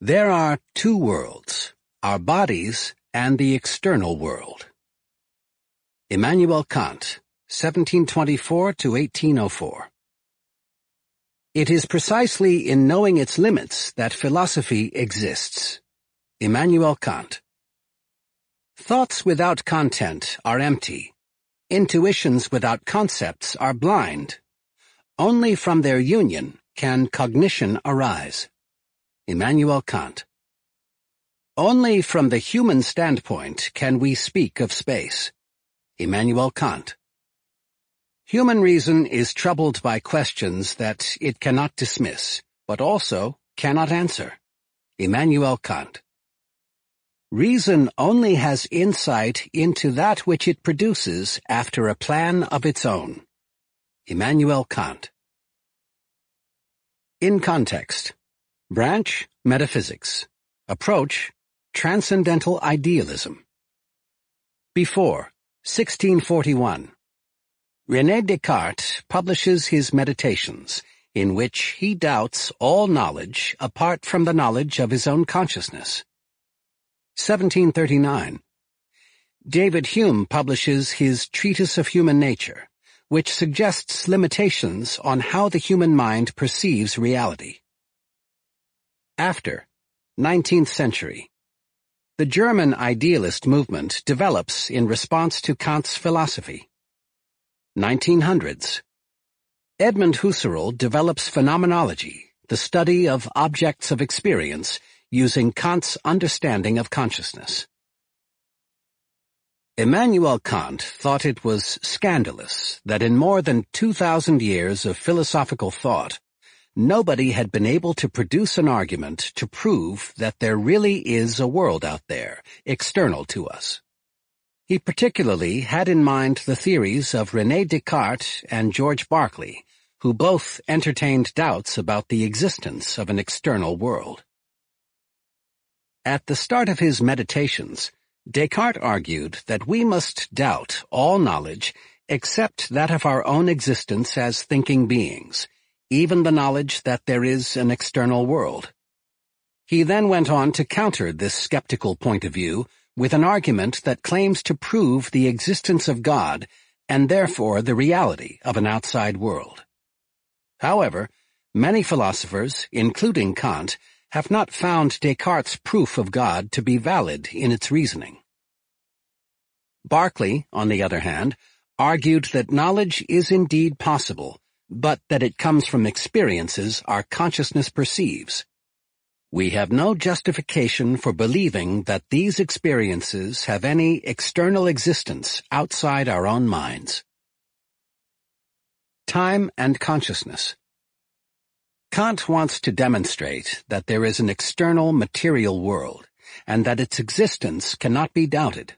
There are two worlds, our bodies and the external world. Immanuel Kant, 1724 to 1804. It is precisely in knowing its limits that philosophy exists. Immanuel Kant. Thoughts without content are empty. Intuitions without concepts are blind. Only from their union can cognition arise. Immanuel Kant. Only from the human standpoint can we speak of space. Immanuel Kant. Human reason is troubled by questions that it cannot dismiss, but also cannot answer. Immanuel Kant. Reason only has insight into that which it produces after a plan of its own. Immanuel Kant. In context. Branch, metaphysics. Approach, transcendental idealism. Before, 1641. René Descartes publishes his Meditations, in which he doubts all knowledge apart from the knowledge of his own consciousness. 1739. David Hume publishes his Treatise of Human Nature, which suggests limitations on how the human mind perceives reality. After, 19th century. The German idealist movement develops in response to Kant's philosophy. 1900s. Edmund Husserl develops phenomenology, the study of objects of experience, using Kant's understanding of consciousness. Immanuel Kant thought it was scandalous that in more than 2,000 years of philosophical thought, nobody had been able to produce an argument to prove that there really is a world out there, external to us. He particularly had in mind the theories of René Descartes and George Berkeley, who both entertained doubts about the existence of an external world. At the start of his meditations, Descartes argued that we must doubt all knowledge except that of our own existence as thinking beings, even the knowledge that there is an external world. He then went on to counter this skeptical point of view with an argument that claims to prove the existence of God and therefore the reality of an outside world. However, many philosophers, including Kant, have not found Descartes' proof of God to be valid in its reasoning. Berkeley, on the other hand, argued that knowledge is indeed possible, but that it comes from experiences our consciousness perceives. We have no justification for believing that these experiences have any external existence outside our own minds. Time and Consciousness Kant wants to demonstrate that there is an external material world, and that its existence cannot be doubted.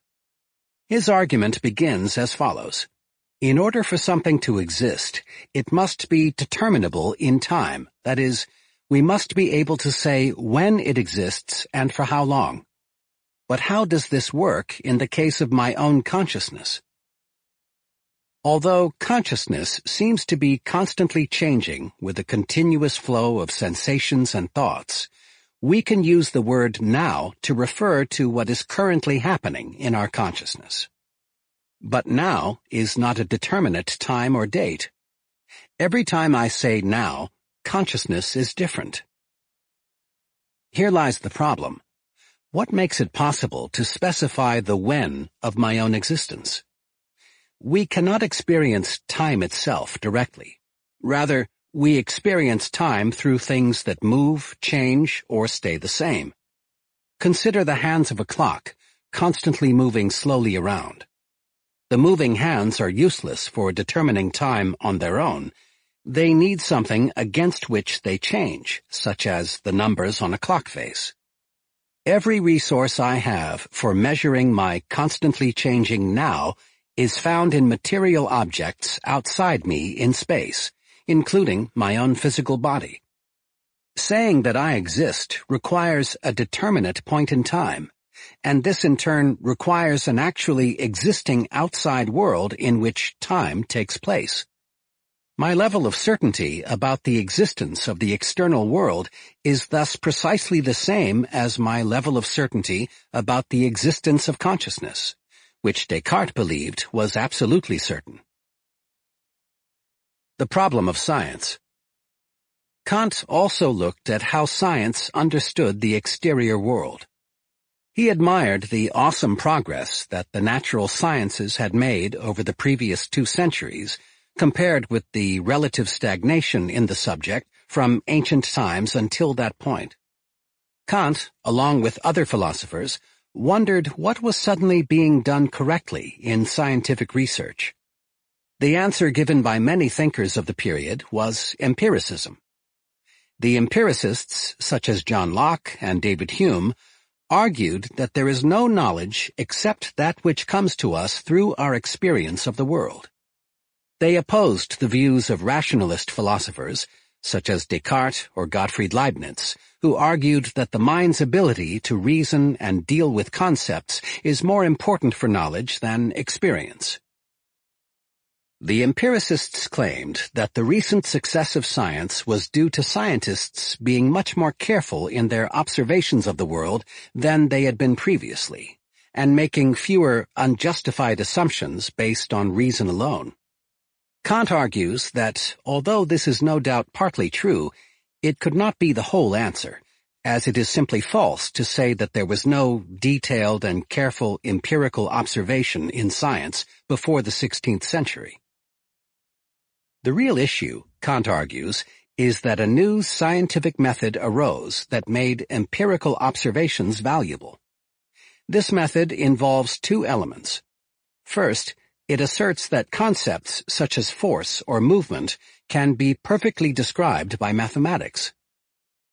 His argument begins as follows. In order for something to exist, it must be determinable in time. That is, we must be able to say when it exists and for how long. But how does this work in the case of my own consciousness? Although consciousness seems to be constantly changing with a continuous flow of sensations and thoughts, we can use the word now to refer to what is currently happening in our consciousness. But now is not a determinate time or date. Every time I say now, consciousness is different. Here lies the problem. What makes it possible to specify the when of my own existence? We cannot experience time itself directly. Rather, we experience time through things that move, change, or stay the same. Consider the hands of a clock, constantly moving slowly around. The moving hands are useless for determining time on their own. They need something against which they change, such as the numbers on a clock face. Every resource I have for measuring my constantly changing now is found in material objects outside me in space, including my own physical body. Saying that I exist requires a determinate point in time, and this in turn requires an actually existing outside world in which time takes place. My level of certainty about the existence of the external world is thus precisely the same as my level of certainty about the existence of consciousness, which Descartes believed was absolutely certain. The problem of science. Kant also looked at how science understood the exterior world. He admired the awesome progress that the natural sciences had made over the previous two centuries compared with the relative stagnation in the subject from ancient times until that point. Kant, along with other philosophers, wondered what was suddenly being done correctly in scientific research. The answer given by many thinkers of the period was empiricism. The empiricists, such as John Locke and David Hume, argued that there is no knowledge except that which comes to us through our experience of the world. They opposed the views of rationalist philosophers, such as Descartes or Gottfried Leibniz, who argued that the mind's ability to reason and deal with concepts is more important for knowledge than experience. The empiricists claimed that the recent success of science was due to scientists being much more careful in their observations of the world than they had been previously, and making fewer unjustified assumptions based on reason alone. Kant argues that, although this is no doubt partly true, it could not be the whole answer, as it is simply false to say that there was no detailed and careful empirical observation in science before the 16th century. The real issue, Kant argues, is that a new scientific method arose that made empirical observations valuable. This method involves two elements. First, it asserts that concepts such as force or movement can be perfectly described by mathematics.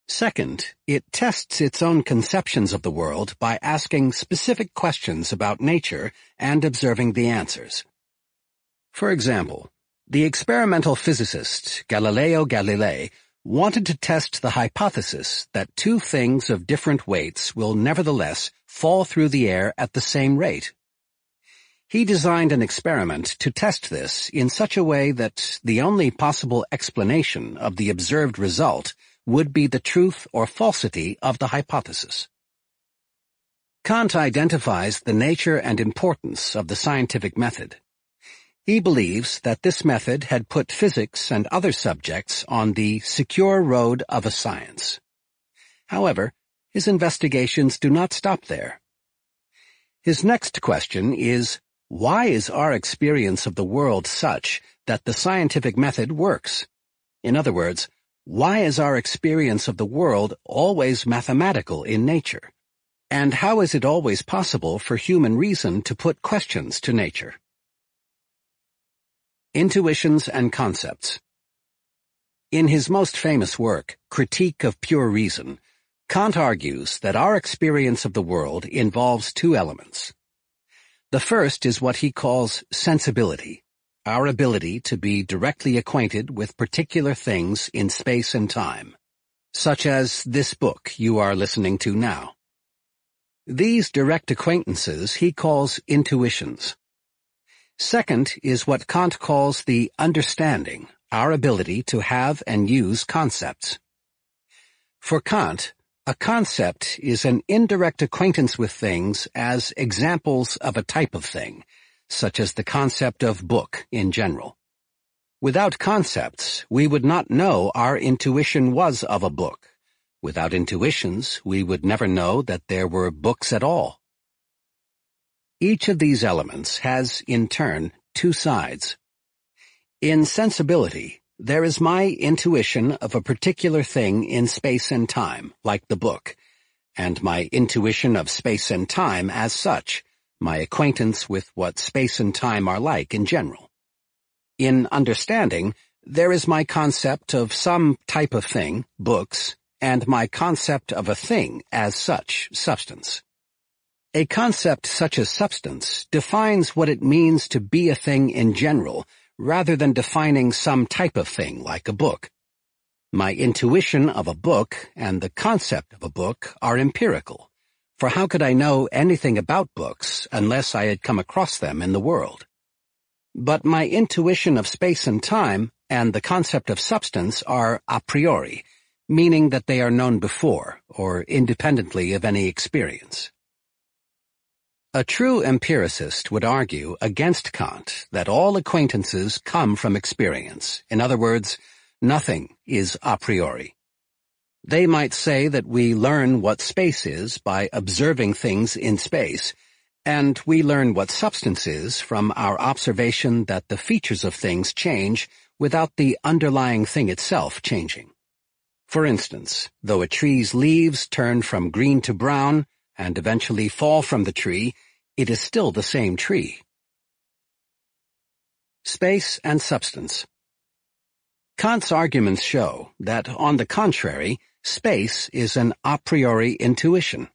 Second, it tests its own conceptions of the world by asking specific questions about nature and observing the answers. For example, the experimental physicist Galileo Galilei wanted to test the hypothesis that two things of different weights will nevertheless fall through the air at the same rate. He designed an experiment to test this in such a way that the only possible explanation of the observed result would be the truth or falsity of the hypothesis. Kant identifies the nature and importance of the scientific method. He believes that this method had put physics and other subjects on the secure road of a science. However, his investigations do not stop there. His next question is, why is our experience of the world such that the scientific method works? In other words, why is our experience of the world always mathematical in nature? And how is it always possible for human reason to put questions to nature? Intuitions and Concepts In his most famous work, Critique of Pure Reason, Kant argues that our experience of the world involves two elements. The first is what he calls sensibility, our ability to be directly acquainted with particular things in space and time, such as this book you are listening to now. These direct acquaintances he calls intuitions. Second is what Kant calls the understanding, our ability to have and use concepts. For Kant, a concept is an indirect acquaintance with things as examples of a type of thing, such as the concept of book in general. Without concepts, we would not know our intuition was of a book. Without intuitions, we would never know that there were books at all. Each of these elements has, in turn, two sides. In sensibility, there is my intuition of a particular thing in space and time, like the book, and my intuition of space and time as such, my acquaintance with what space and time are like in general. In understanding, there is my concept of some type of thing, books, and my concept of a thing as such, substance. A concept such as substance defines what it means to be a thing in general, rather than defining some type of thing like a book. My intuition of a book and the concept of a book are empirical, for how could I know anything about books unless I had come across them in the world? But my intuition of space and time and the concept of substance are a priori, meaning that they are known before or independently of any experience. A true empiricist would argue against Kant that all acquaintances come from experience. In other words, nothing is a priori. They might say that we learn what space is by observing things in space, and we learn what substance is from our observation that the features of things change without the underlying thing itself changing. For instance, though a tree's leaves turn from green to brown and eventually fall from the tree, it is still the same tree. Space and Substance Kant's arguments show that, on the contrary, space is an a priori intuition.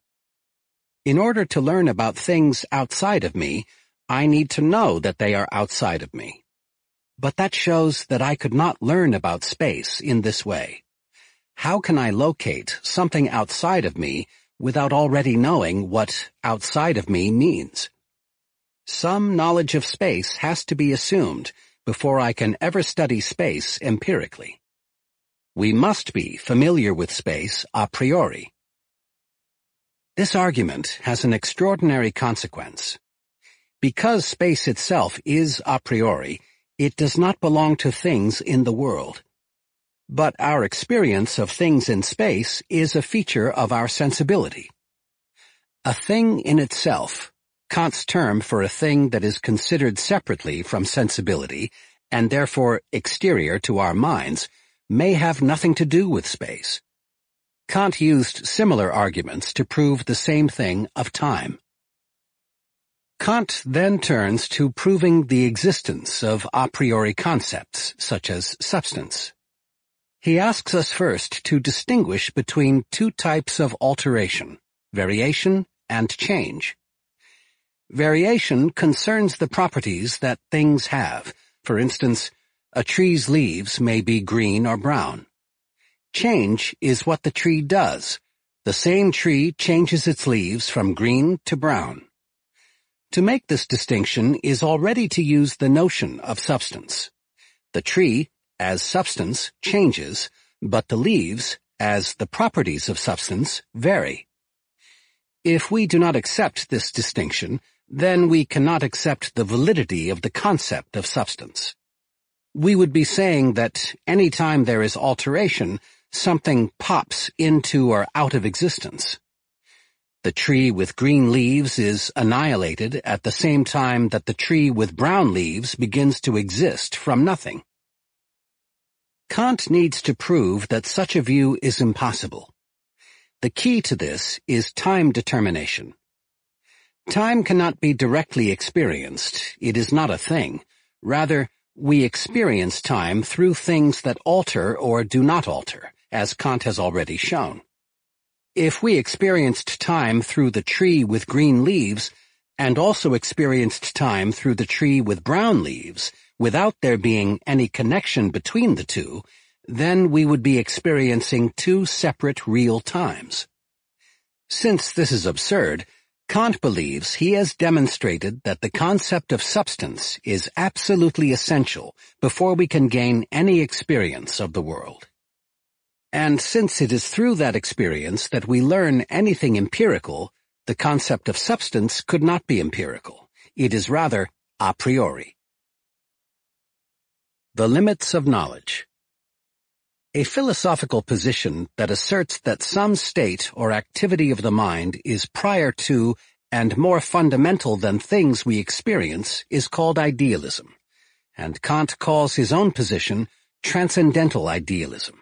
In order to learn about things outside of me, I need to know that they are outside of me. But that shows that I could not learn about space in this way. How can I locate something outside of me without already knowing what outside of me means. Some knowledge of space has to be assumed before I can ever study space empirically. We must be familiar with space a priori. This argument has an extraordinary consequence. Because space itself is a priori, it does not belong to things in the world. But our experience of things in space is a feature of our sensibility. A thing in itself, Kant's term for a thing that is considered separately from sensibility, and therefore exterior to our minds, may have nothing to do with space. Kant used similar arguments to prove the same thing of time. Kant then turns to proving the existence of a priori concepts, such as substance. He asks us first to distinguish between two types of alteration, variation and change. Variation concerns the properties that things have. For instance, a tree's leaves may be green or brown. Change is what the tree does. The same tree changes its leaves from green to brown. To make this distinction is already to use the notion of substance. The tree as substance, changes, but the leaves, as the properties of substance, vary. If we do not accept this distinction, then we cannot accept the validity of the concept of substance. We would be saying that any time there is alteration, something pops into or out of existence. The tree with green leaves is annihilated at the same time that the tree with brown leaves begins to exist from nothing. Kant needs to prove that such a view is impossible. The key to this is time determination. Time cannot be directly experienced, it is not a thing. Rather, we experience time through things that alter or do not alter, as Kant has already shown. If we experienced time through the tree with green leaves, and also experienced time through the tree with brown leaves, without there being any connection between the two, then we would be experiencing two separate real times. Since this is absurd, Kant believes he has demonstrated that the concept of substance is absolutely essential before we can gain any experience of the world. And since it is through that experience that we learn anything empirical, the concept of substance could not be empirical. It is rather a priori. The Limits of Knowledge A philosophical position that asserts that some state or activity of the mind is prior to and more fundamental than things we experience is called idealism, and Kant calls his own position transcendental idealism.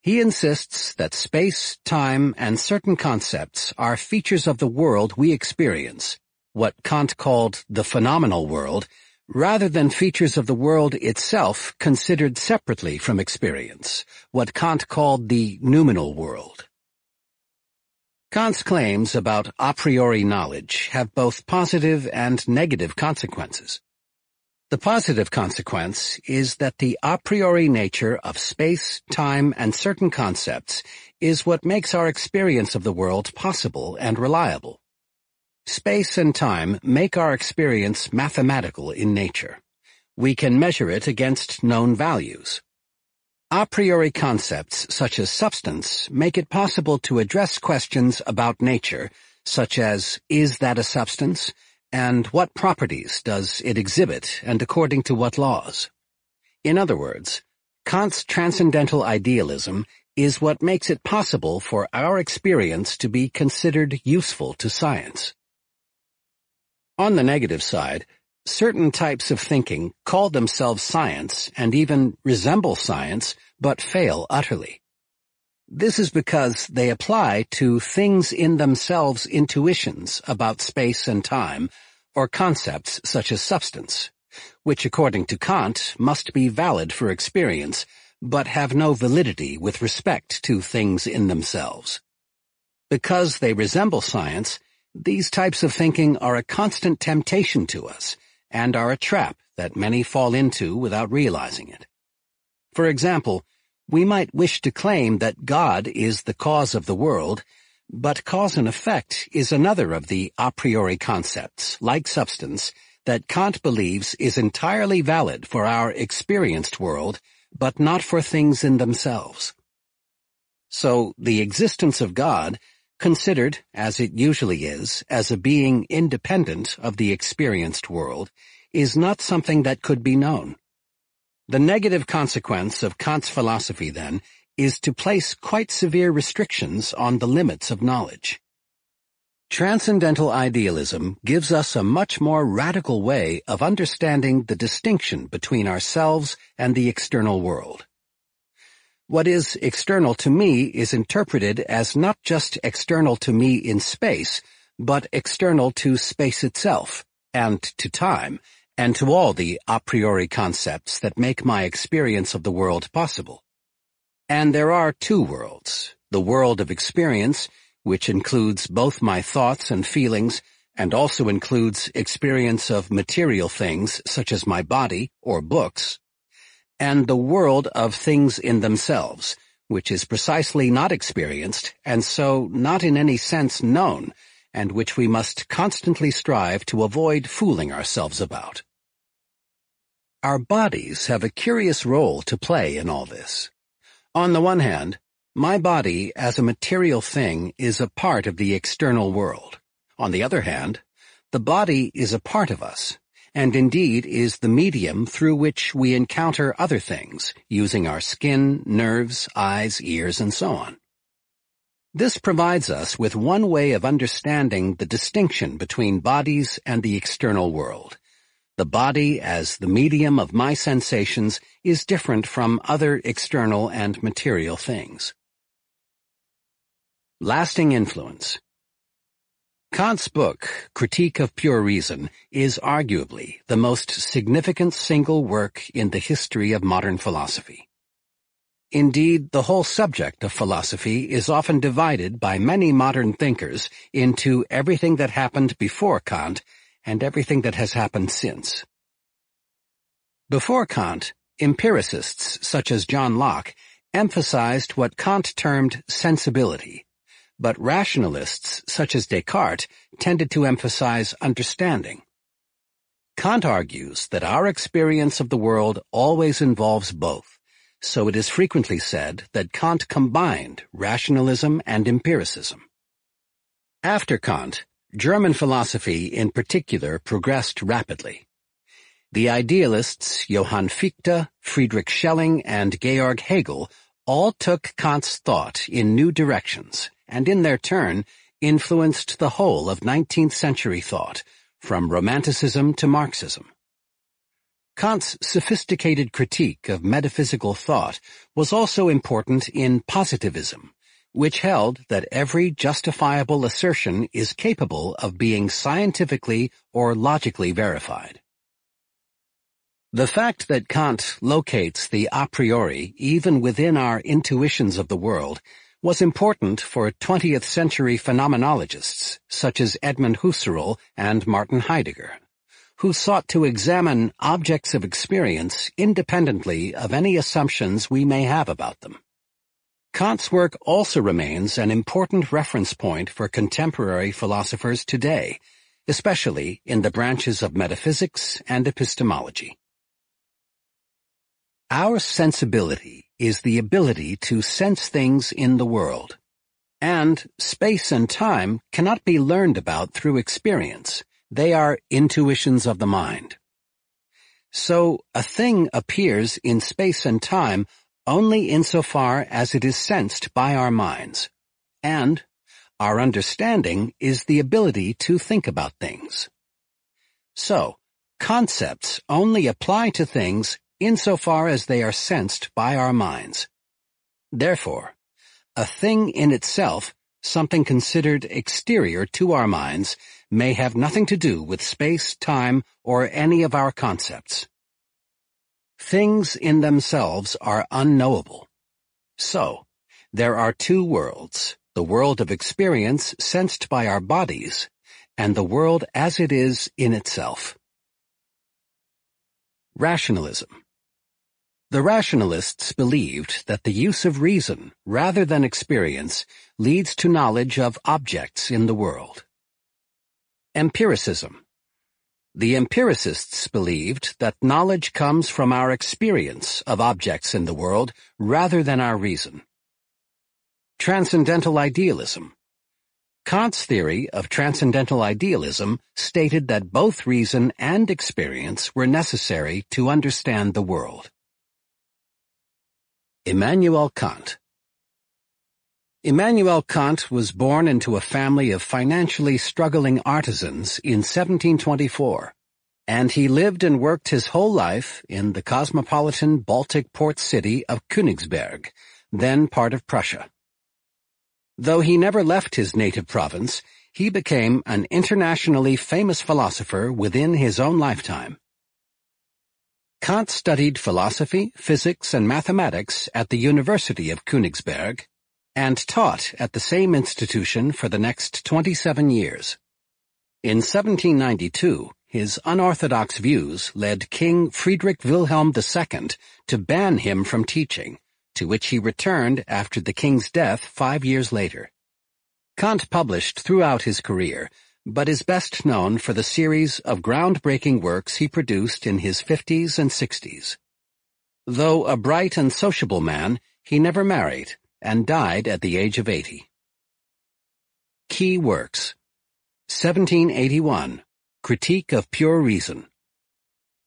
He insists that space, time, and certain concepts are features of the world we experience, what Kant called the phenomenal world, rather than features of the world itself considered separately from experience, what Kant called the noumenal world. Kant's claims about a priori knowledge have both positive and negative consequences. The positive consequence is that the a priori nature of space, time, and certain concepts is what makes our experience of the world possible and reliable. Space and time make our experience mathematical in nature. We can measure it against known values. A priori concepts such as substance make it possible to address questions about nature, such as is that a substance, and what properties does it exhibit and according to what laws. In other words, Kant's transcendental idealism is what makes it possible for our experience to be considered useful to science. On the negative side, certain types of thinking call themselves science and even resemble science, but fail utterly. This is because they apply to things in themselves intuitions about space and time, or concepts such as substance, which according to Kant must be valid for experience, but have no validity with respect to things in themselves. Because they resemble science, these types of thinking are a constant temptation to us and are a trap that many fall into without realizing it. For example, we might wish to claim that God is the cause of the world, but cause and effect is another of the a priori concepts, like substance, that Kant believes is entirely valid for our experienced world, but not for things in themselves. So the existence of God considered, as it usually is, as a being independent of the experienced world, is not something that could be known. The negative consequence of Kant's philosophy, then, is to place quite severe restrictions on the limits of knowledge. Transcendental idealism gives us a much more radical way of understanding the distinction between ourselves and the external world what is external to me is interpreted as not just external to me in space, but external to space itself, and to time, and to all the a priori concepts that make my experience of the world possible. And there are two worlds, the world of experience, which includes both my thoughts and feelings, and also includes experience of material things such as my body or books, and the world of things in themselves, which is precisely not experienced, and so not in any sense known, and which we must constantly strive to avoid fooling ourselves about. Our bodies have a curious role to play in all this. On the one hand, my body as a material thing is a part of the external world. On the other hand, the body is a part of us, and indeed is the medium through which we encounter other things, using our skin, nerves, eyes, ears, and so on. This provides us with one way of understanding the distinction between bodies and the external world. The body as the medium of my sensations is different from other external and material things. Lasting influence. Kant's book, Critique of Pure Reason, is arguably the most significant single work in the history of modern philosophy. Indeed, the whole subject of philosophy is often divided by many modern thinkers into everything that happened before Kant and everything that has happened since. Before Kant, empiricists such as John Locke emphasized what Kant termed sensibility, but rationalists, such as Descartes, tended to emphasize understanding. Kant argues that our experience of the world always involves both, so it is frequently said that Kant combined rationalism and empiricism. After Kant, German philosophy in particular progressed rapidly. The idealists Johann Fichte, Friedrich Schelling, and Georg Hegel all took Kant's thought in new directions and in their turn influenced the whole of 19th century thought, from Romanticism to Marxism. Kant's sophisticated critique of metaphysical thought was also important in positivism, which held that every justifiable assertion is capable of being scientifically or logically verified. The fact that Kant locates the a priori even within our intuitions of the world was important for 20th century phenomenologists such as Edmund Husserl and Martin Heidegger, who sought to examine objects of experience independently of any assumptions we may have about them. Kant's work also remains an important reference point for contemporary philosophers today, especially in the branches of metaphysics and epistemology. Our sensibility is the ability to sense things in the world. And space and time cannot be learned about through experience. They are intuitions of the mind. So a thing appears in space and time only insofar as it is sensed by our minds. And our understanding is the ability to think about things. So, concepts only apply to things insofar as they are sensed by our minds. Therefore, a thing in itself, something considered exterior to our minds, may have nothing to do with space, time, or any of our concepts. Things in themselves are unknowable. So, there are two worlds, the world of experience sensed by our bodies, and the world as it is in itself. Rationalism the rationalists believed that the use of reason, rather than experience, leads to knowledge of objects in the world. Empiricism The empiricists believed that knowledge comes from our experience of objects in the world, rather than our reason. Transcendental Idealism Kant's theory of transcendental idealism stated that both reason and experience were necessary to understand the world. Immanuel Kant Immanuel Kant was born into a family of financially struggling artisans in 1724, and he lived and worked his whole life in the cosmopolitan Baltic port city of Königsberg, then part of Prussia. Though he never left his native province, he became an internationally famous philosopher within his own lifetime. Kant studied philosophy, physics, and mathematics at the University of Königsberg and taught at the same institution for the next 27 years. In 1792, his unorthodox views led King Friedrich Wilhelm II to ban him from teaching, to which he returned after the king's death five years later. Kant published throughout his career, but is best known for the series of groundbreaking works he produced in his 50s and 60s. Though a bright and sociable man, he never married and died at the age of 80. Key Works 1781 Critique of Pure Reason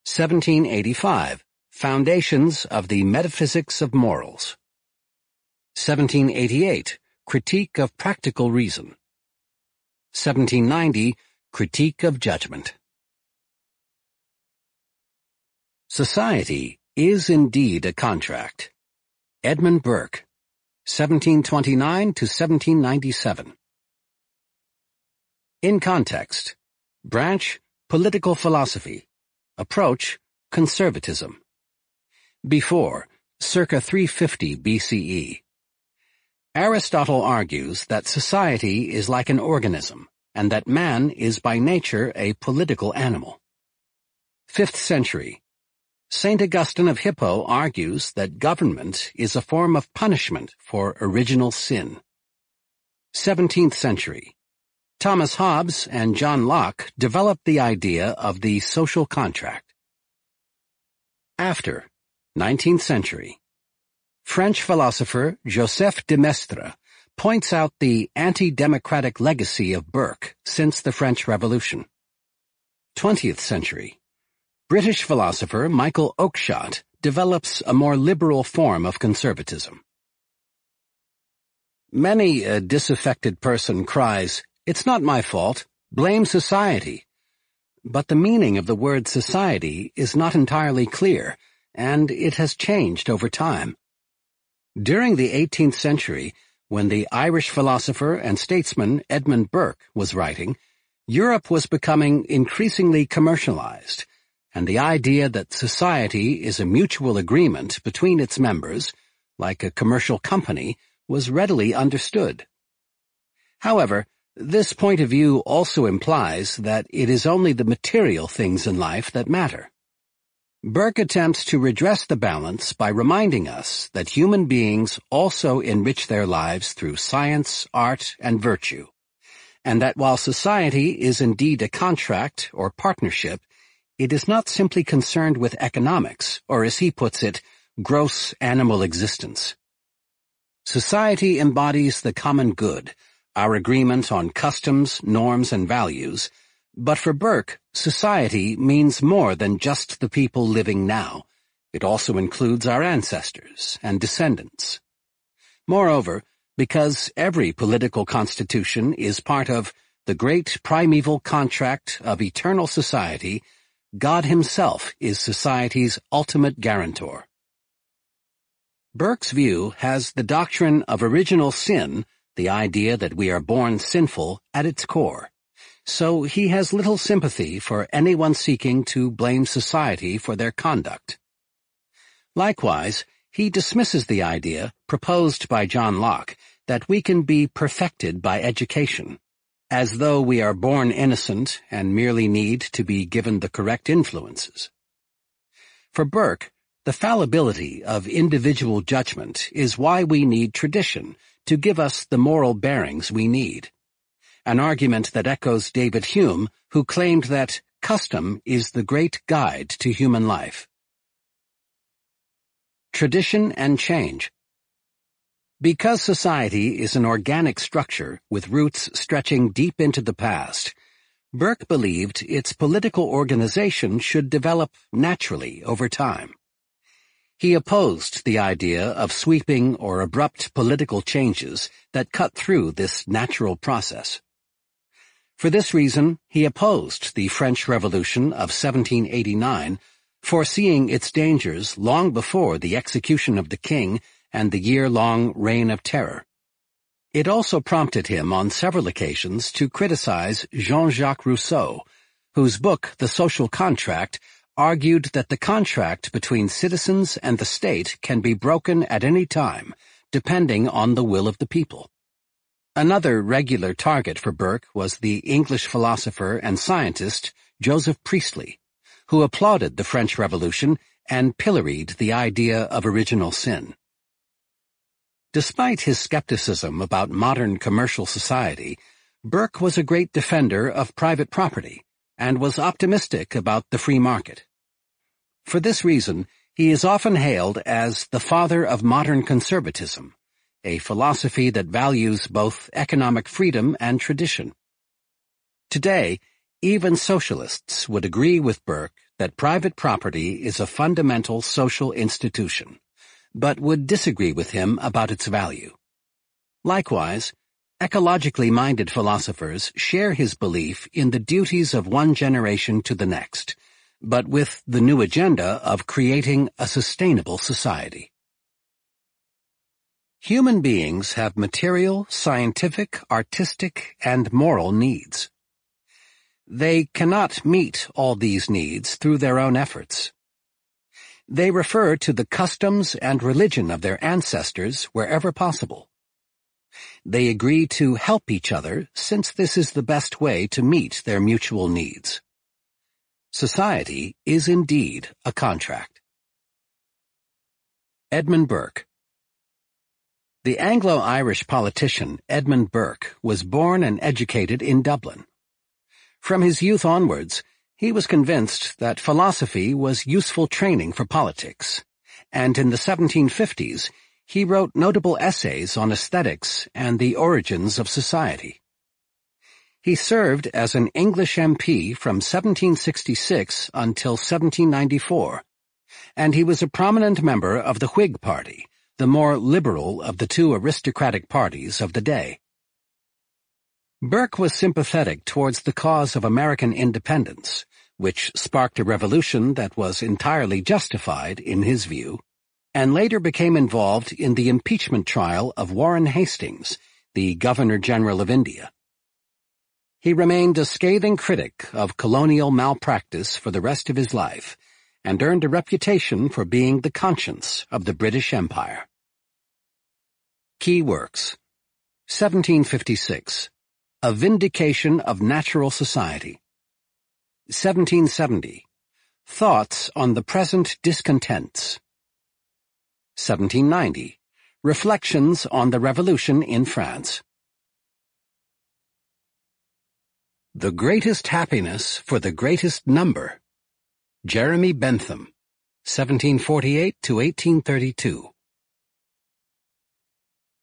1785 Foundations of the Metaphysics of Morals 1788 Critique of Practical Reason 1790, Critique of Judgment. Society is indeed a contract. Edmund Burke, 1729 to 1797. In context, branch, political philosophy, approach, conservatism. Before, circa 350 BCE. Aristotle argues that society is like an organism, and that man is by nature a political animal. Fifth century. St. Augustine of Hippo argues that government is a form of punishment for original sin. 17th century. Thomas Hobbes and John Locke developed the idea of the social contract. After, 19th century. French philosopher Joseph de Maistre points out the anti-democratic legacy of Burke since the French Revolution. 20th century. British philosopher Michael Oakeshott develops a more liberal form of conservatism. Many a disaffected person cries, it's not my fault, blame society. But the meaning of the word society is not entirely clear, and it has changed over time. During the 18th century, when the Irish philosopher and statesman Edmund Burke was writing, Europe was becoming increasingly commercialized, and the idea that society is a mutual agreement between its members, like a commercial company, was readily understood. However, this point of view also implies that it is only the material things in life that matter. Burke attempts to redress the balance by reminding us that human beings also enrich their lives through science, art, and virtue, and that while society is indeed a contract or partnership, it is not simply concerned with economics, or as he puts it, gross animal existence. Society embodies the common good, our agreement on customs, norms, and values, but for Burke, society means more than just the people living now. It also includes our ancestors and descendants. Moreover, because every political constitution is part of the great primeval contract of eternal society, God himself is society's ultimate guarantor. Burke's view has the doctrine of original sin, the idea that we are born sinful, at its core so he has little sympathy for anyone seeking to blame society for their conduct. Likewise, he dismisses the idea, proposed by John Locke, that we can be perfected by education, as though we are born innocent and merely need to be given the correct influences. For Burke, the fallibility of individual judgment is why we need tradition to give us the moral bearings we need an argument that echoes David Hume, who claimed that custom is the great guide to human life. Tradition and Change Because society is an organic structure with roots stretching deep into the past, Burke believed its political organization should develop naturally over time. He opposed the idea of sweeping or abrupt political changes that cut through this natural process. For this reason, he opposed the French Revolution of 1789, foreseeing its dangers long before the execution of the king and the year-long Reign of Terror. It also prompted him on several occasions to criticize Jean-Jacques Rousseau, whose book The Social Contract argued that the contract between citizens and the state can be broken at any time, depending on the will of the people. Another regular target for Burke was the English philosopher and scientist Joseph Priestley, who applauded the French Revolution and pilloried the idea of original sin. Despite his skepticism about modern commercial society, Burke was a great defender of private property and was optimistic about the free market. For this reason, he is often hailed as the father of modern conservatism a philosophy that values both economic freedom and tradition. Today, even socialists would agree with Burke that private property is a fundamental social institution, but would disagree with him about its value. Likewise, ecologically minded philosophers share his belief in the duties of one generation to the next, but with the new agenda of creating a sustainable society. Human beings have material, scientific, artistic, and moral needs. They cannot meet all these needs through their own efforts. They refer to the customs and religion of their ancestors wherever possible. They agree to help each other since this is the best way to meet their mutual needs. Society is indeed a contract. Edmund Burke the Anglo-Irish politician Edmund Burke was born and educated in Dublin. From his youth onwards, he was convinced that philosophy was useful training for politics, and in the 1750s he wrote notable essays on aesthetics and the origins of society. He served as an English MP from 1766 until 1794, and he was a prominent member of the Whig Party, the more liberal of the two aristocratic parties of the day. Burke was sympathetic towards the cause of American independence, which sparked a revolution that was entirely justified, in his view, and later became involved in the impeachment trial of Warren Hastings, the Governor-General of India. He remained a scathing critic of colonial malpractice for the rest of his life, and earned a reputation for being the conscience of the British Empire. Key Works 1756 A Vindication of Natural Society. 1770 Thoughts on the Present Discontents. 1790 Reflections on the Revolution in France. The greatest happiness for the greatest number. Jeremy Bentham, 1748 to 1832.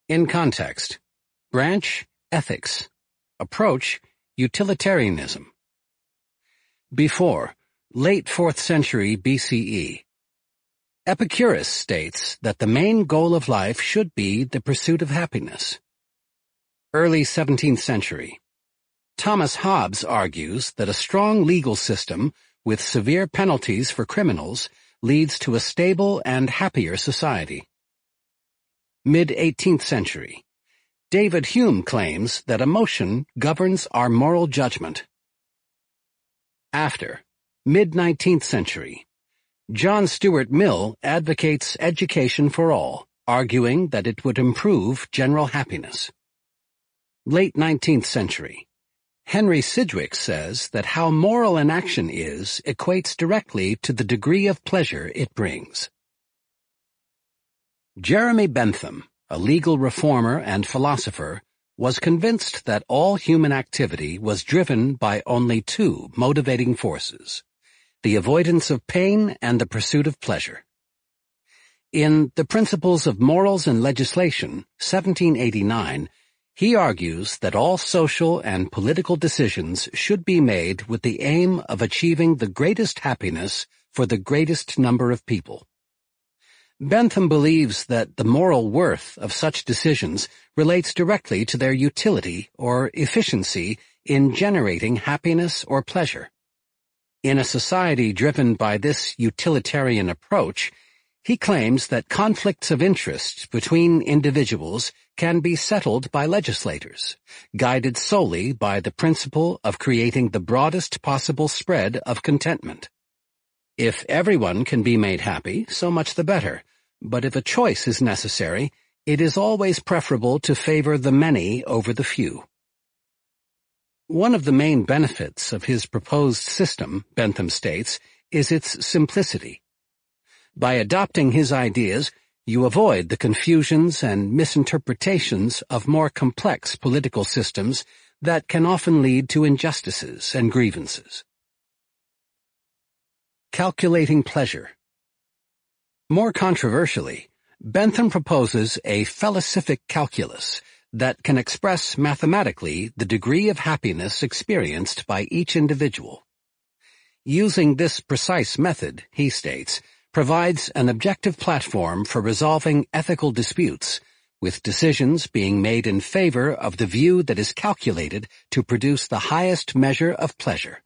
In context, branch, ethics, approach, utilitarianism. Before, late 4th century BCE. Epicurus states that the main goal of life should be the pursuit of happiness. Early 17th century. Thomas Hobbes argues that a strong legal system with severe penalties for criminals leads to a stable and happier society. Mid-18th century. David Hume claims that emotion governs our moral judgment. After. Mid-19th century. John Stuart Mill advocates education for all, arguing that it would improve general happiness. Late 19th century. Henry Sidgwick says that how moral an action is equates directly to the degree of pleasure it brings. Jeremy Bentham, a legal reformer and philosopher, was convinced that all human activity was driven by only two motivating forces, the avoidance of pain and the pursuit of pleasure. In The Principles of Morals and Legislation, 1789, he argues that all social and political decisions should be made with the aim of achieving the greatest happiness for the greatest number of people. Bentham believes that the moral worth of such decisions relates directly to their utility or efficiency in generating happiness or pleasure. In a society driven by this utilitarian approach, he claims that conflicts of interest between individuals can be settled by legislators, guided solely by the principle of creating the broadest possible spread of contentment. If everyone can be made happy, so much the better, but if a choice is necessary, it is always preferable to favor the many over the few. One of the main benefits of his proposed system, Bentham states, is its simplicity. By adopting his ideas, you avoid the confusions and misinterpretations of more complex political systems that can often lead to injustices and grievances. Calculating Pleasure More controversially, Bentham proposes a felicific calculus that can express mathematically the degree of happiness experienced by each individual. Using this precise method, he states, provides an objective platform for resolving ethical disputes, with decisions being made in favor of the view that is calculated to produce the highest measure of pleasure.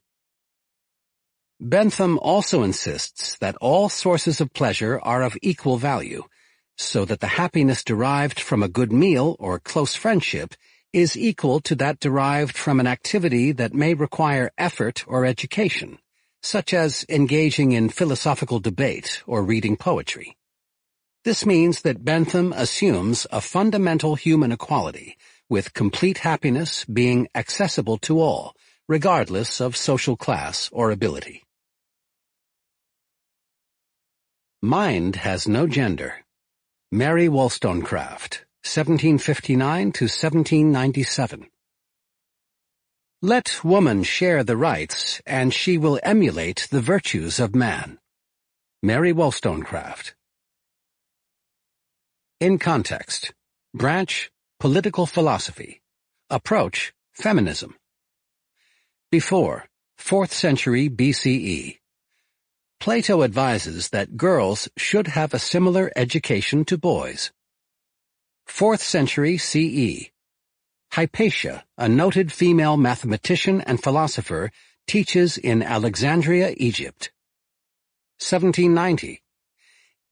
Bentham also insists that all sources of pleasure are of equal value, so that the happiness derived from a good meal or close friendship is equal to that derived from an activity that may require effort or education such as engaging in philosophical debate or reading poetry. This means that Bentham assumes a fundamental human equality, with complete happiness being accessible to all, regardless of social class or ability. Mind has no gender. Mary Wollstonecraft, 1759 to 1797. Let woman share the rights, and she will emulate the virtues of man. Mary Wollstonecraft. In Context Branch, Political Philosophy. Approach, Feminism. Before, 4th century BCE Plato advises that girls should have a similar education to boys. 4th century CE Hypatia, a noted female mathematician and philosopher, teaches in Alexandria, Egypt. 1790.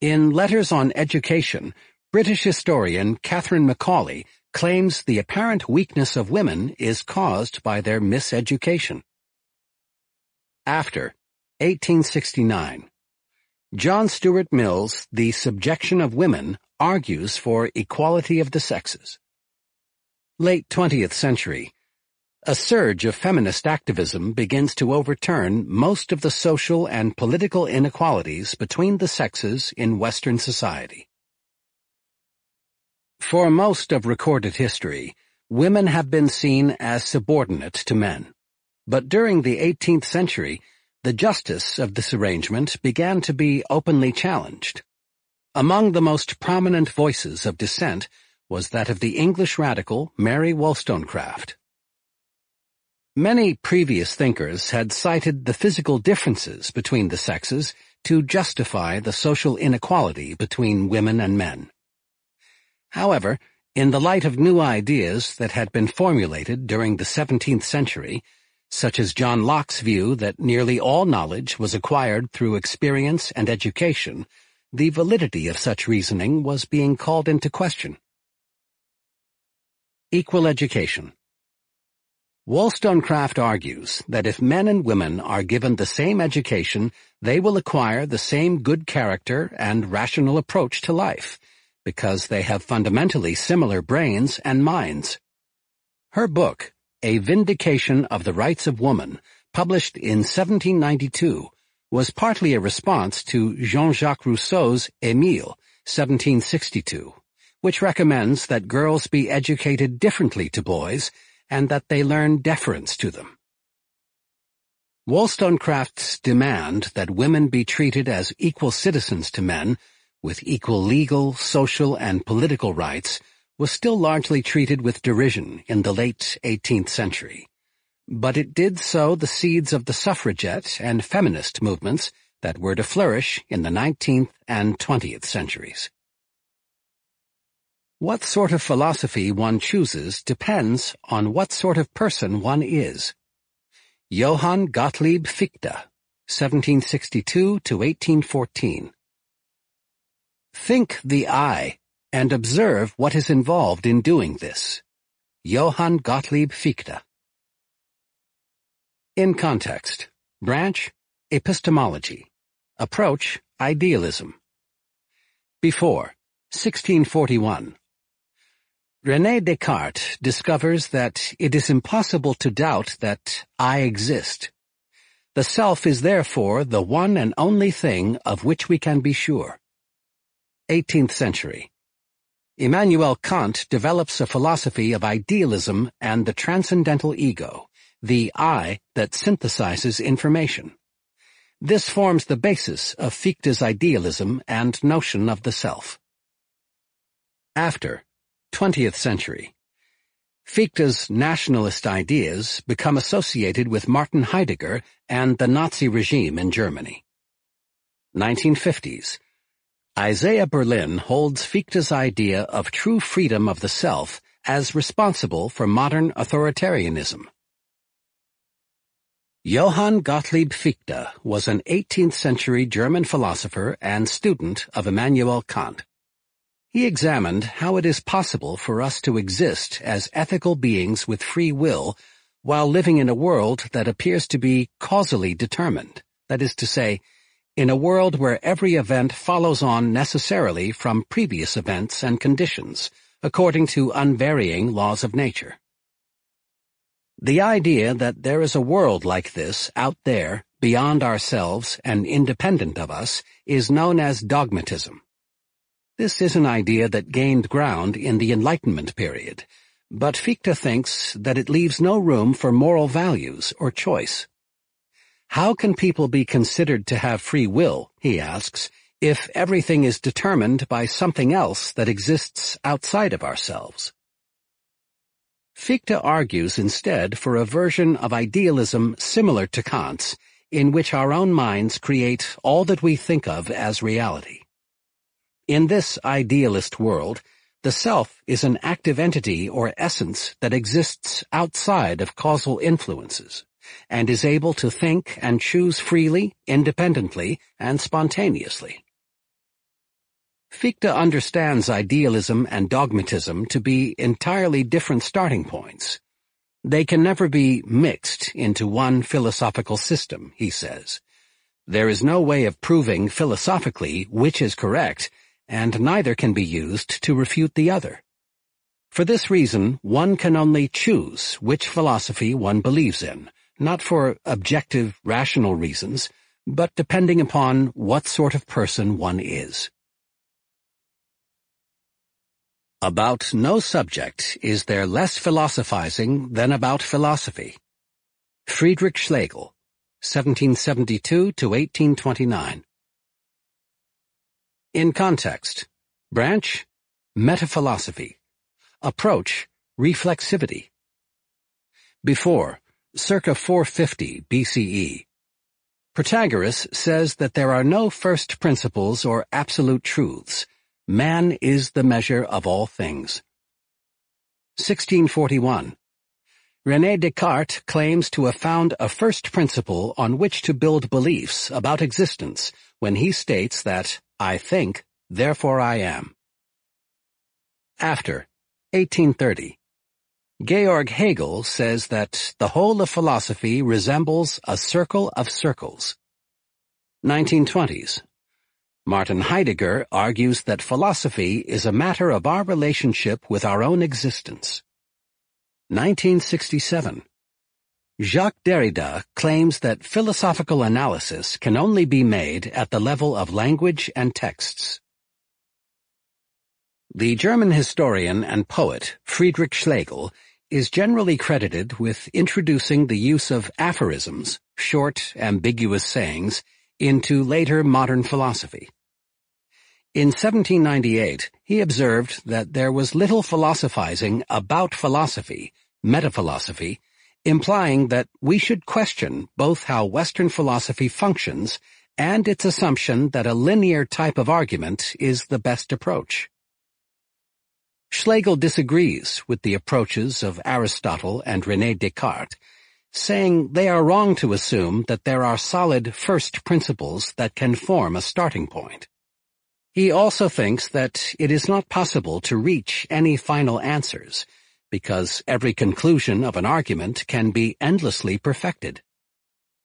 In Letters on Education, British historian Catherine Macaulay claims the apparent weakness of women is caused by their miseducation. After 1869 John Stuart Mill's The Subjection of Women argues for equality of the sexes late 20th century, a surge of feminist activism begins to overturn most of the social and political inequalities between the sexes in Western society. For most of recorded history, women have been seen as subordinate to men. But during the 18th century, the justice of this arrangement began to be openly challenged. Among the most prominent voices of dissent was that of the English radical Mary Wollstonecraft. Many previous thinkers had cited the physical differences between the sexes to justify the social inequality between women and men. However, in the light of new ideas that had been formulated during the 17th century, such as John Locke's view that nearly all knowledge was acquired through experience and education, the validity of such reasoning was being called into question. Equal Education Wollstonecraft argues that if men and women are given the same education, they will acquire the same good character and rational approach to life, because they have fundamentally similar brains and minds. Her book, A Vindication of the Rights of Woman, published in 1792, was partly a response to Jean-Jacques Rousseau's Émile, 1762 which recommends that girls be educated differently to boys and that they learn deference to them. Wollstonecraft's demand that women be treated as equal citizens to men, with equal legal, social, and political rights, was still largely treated with derision in the late 18th century. But it did sow the seeds of the suffragette and feminist movements that were to flourish in the 19th and 20th centuries. What sort of philosophy one chooses depends on what sort of person one is. Johann Gottlieb Fichte, 1762 to 1814. Think the I and observe what is involved in doing this. Johann Gottlieb Fichte. In context, branch, epistemology, approach, idealism. Before, 1641, Rene Descartes discovers that it is impossible to doubt that I exist. The self is therefore the one and only thing of which we can be sure. 18th century. Immanuel Kant develops a philosophy of idealism and the transcendental ego, the I that synthesizes information. This forms the basis of Fichte's idealism and notion of the self. After 20th century. Fichte's nationalist ideas become associated with Martin Heidegger and the Nazi regime in Germany. 1950s. Isaiah Berlin holds Fichte's idea of true freedom of the self as responsible for modern authoritarianism. Johann Gottlieb Fichte was an 18th-century German philosopher and student of Immanuel Kant. He examined how it is possible for us to exist as ethical beings with free will while living in a world that appears to be causally determined, that is to say, in a world where every event follows on necessarily from previous events and conditions, according to unvarying laws of nature. The idea that there is a world like this out there, beyond ourselves and independent of us, is known as dogmatism. This is an idea that gained ground in the Enlightenment period, but Fichte thinks that it leaves no room for moral values or choice. How can people be considered to have free will, he asks, if everything is determined by something else that exists outside of ourselves? Fichte argues instead for a version of idealism similar to Kant's, in which our own minds create all that we think of as reality. In this idealist world, the self is an active entity or essence that exists outside of causal influences and is able to think and choose freely, independently, and spontaneously. Fichte understands idealism and dogmatism to be entirely different starting points. They can never be mixed into one philosophical system, he says. There is no way of proving philosophically which is correct and neither can be used to refute the other. For this reason, one can only choose which philosophy one believes in, not for objective, rational reasons, but depending upon what sort of person one is. About no subject is there less philosophizing than about philosophy. Friedrich Schlegel, 1772 to 1829 in context, branch, metaphilosophy. Approach, reflexivity. Before, circa 450 BCE. Protagoras says that there are no first principles or absolute truths. Man is the measure of all things. 1641. René Descartes claims to have found a first principle on which to build beliefs about existence when he states that I think, therefore I am. After, 1830. Georg Hegel says that the whole of philosophy resembles a circle of circles. 1920s. Martin Heidegger argues that philosophy is a matter of our relationship with our own existence. 1967. Jacques Derrida claims that philosophical analysis can only be made at the level of language and texts. The German historian and poet Friedrich Schlegel is generally credited with introducing the use of aphorisms, short, ambiguous sayings, into later modern philosophy. In 1798, he observed that there was little philosophizing about philosophy, metaphilosophy, implying that we should question both how Western philosophy functions and its assumption that a linear type of argument is the best approach. Schlegel disagrees with the approaches of Aristotle and René Descartes, saying they are wrong to assume that there are solid first principles that can form a starting point. He also thinks that it is not possible to reach any final answers, because every conclusion of an argument can be endlessly perfected.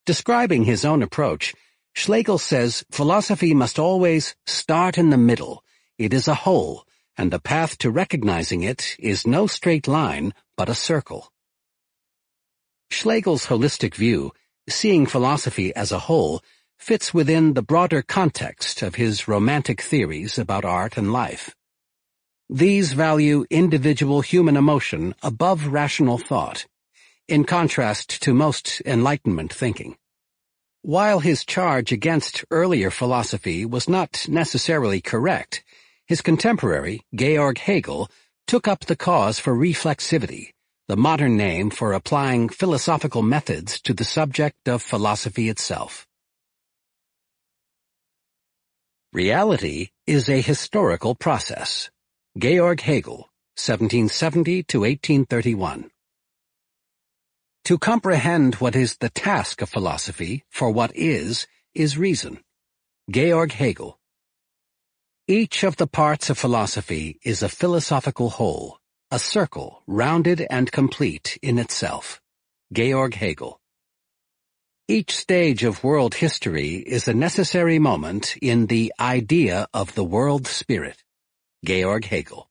Describing his own approach, Schlegel says philosophy must always start in the middle. It is a whole, and the path to recognizing it is no straight line, but a circle. Schlegel's holistic view, seeing philosophy as a whole, fits within the broader context of his romantic theories about art and life. These value individual human emotion above rational thought, in contrast to most Enlightenment thinking. While his charge against earlier philosophy was not necessarily correct, his contemporary, Georg Hegel, took up the cause for reflexivity, the modern name for applying philosophical methods to the subject of philosophy itself. Reality is a historical process. Georg Hegel, 1770 to 1831. To comprehend what is the task of philosophy for what is, is reason. Georg Hegel. Each of the parts of philosophy is a philosophical whole, a circle rounded and complete in itself. Georg Hegel. Each stage of world history is a necessary moment in the idea of the world spirit. Georg Hegel.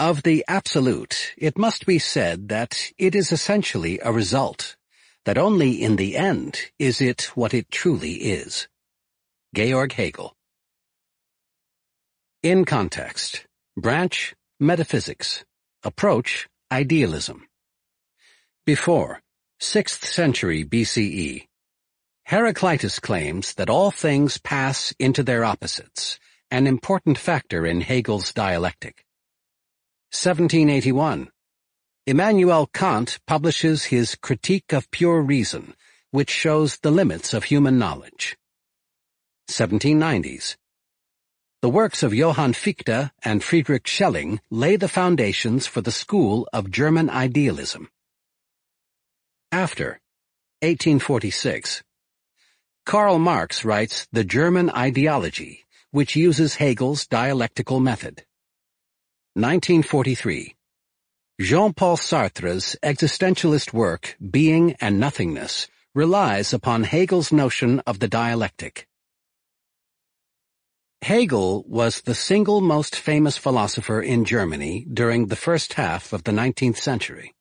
Of the absolute, it must be said that it is essentially a result, that only in the end is it what it truly is. Georg Hegel. In context, branch, metaphysics, approach, idealism. Before, 6th century BCE, Heraclitus claims that all things pass into their opposites, an important factor in Hegel's dialectic. 1781. Immanuel Kant publishes his Critique of Pure Reason, which shows the limits of human knowledge. 1790s. The works of Johann Fichte and Friedrich Schelling lay the foundations for the school of German idealism. After 1846, Karl Marx writes The German Ideology, which uses Hegel's dialectical method. 1943. Jean-Paul Sartre's existentialist work, Being and Nothingness, relies upon Hegel's notion of the dialectic. Hegel was the single most famous philosopher in Germany during the first half of the 19th century.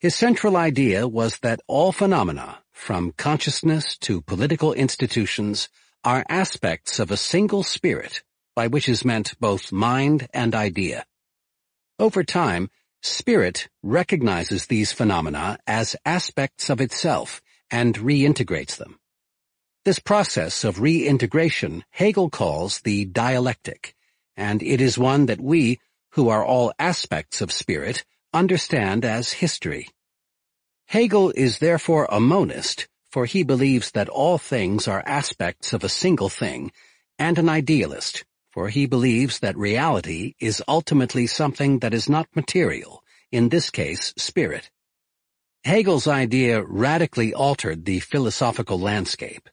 His central idea was that all phenomena, from consciousness to political institutions, are aspects of a single spirit, by which is meant both mind and idea. Over time, spirit recognizes these phenomena as aspects of itself and reintegrates them. This process of reintegration Hegel calls the dialectic, and it is one that we, who are all aspects of spirit, understand as history. Hegel is therefore a monist for he believes that all things are aspects of a single thing, and an idealist, for he believes that reality is ultimately something that is not material, in this case spirit. Hegel's idea radically altered the philosophical landscape.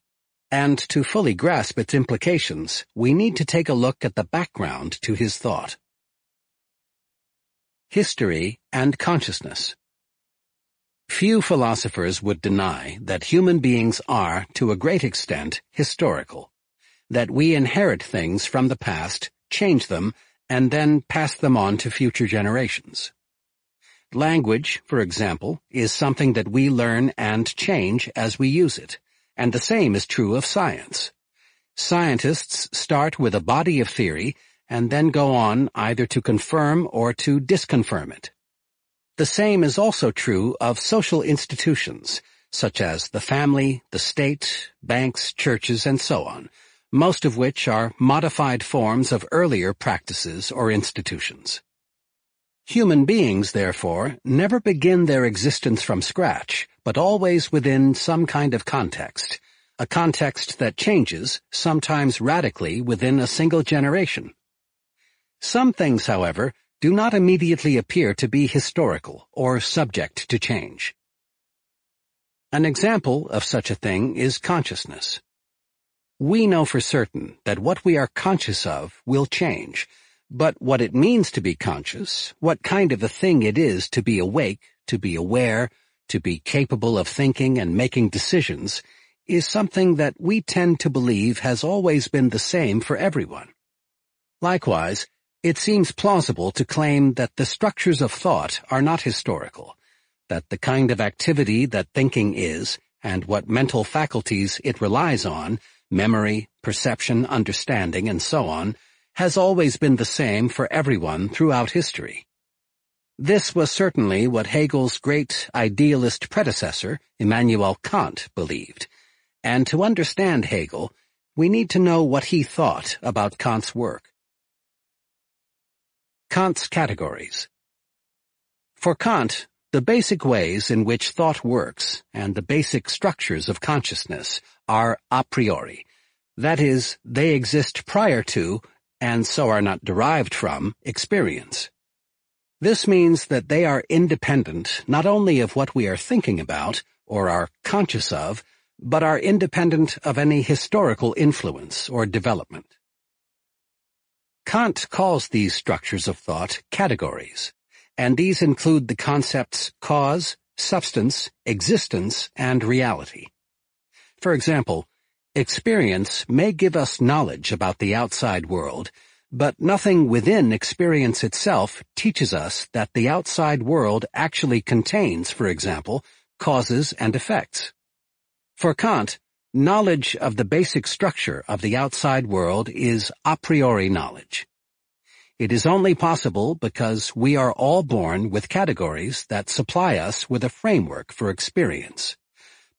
And to fully grasp its implications, we need to take a look at the background to his thought. History and Consciousness Few philosophers would deny that human beings are, to a great extent, historical, that we inherit things from the past, change them, and then pass them on to future generations. Language, for example, is something that we learn and change as we use it, and the same is true of science. Scientists start with a body of theory and then go on either to confirm or to disconfirm it. The same is also true of social institutions, such as the family, the state, banks, churches, and so on, most of which are modified forms of earlier practices or institutions. Human beings, therefore, never begin their existence from scratch, but always within some kind of context, a context that changes, sometimes radically, within a single generation. Some things, however, do not immediately appear to be historical or subject to change. An example of such a thing is consciousness. We know for certain that what we are conscious of will change, but what it means to be conscious, what kind of a thing it is to be awake, to be aware, to be capable of thinking and making decisions, is something that we tend to believe has always been the same for everyone. Likewise, it seems plausible to claim that the structures of thought are not historical, that the kind of activity that thinking is, and what mental faculties it relies on, memory, perception, understanding, and so on, has always been the same for everyone throughout history. This was certainly what Hegel's great idealist predecessor, Immanuel Kant, believed, and to understand Hegel, we need to know what he thought about Kant's work. Kant's Categories For Kant, the basic ways in which thought works and the basic structures of consciousness are a priori, that is, they exist prior to, and so are not derived from, experience. This means that they are independent not only of what we are thinking about, or are conscious of, but are independent of any historical influence or development. Kant calls these structures of thought categories, and these include the concepts cause, substance, existence, and reality. For example, experience may give us knowledge about the outside world, but nothing within experience itself teaches us that the outside world actually contains, for example, causes and effects. For Kant, Knowledge of the basic structure of the outside world is a priori knowledge. It is only possible because we are all born with categories that supply us with a framework for experience,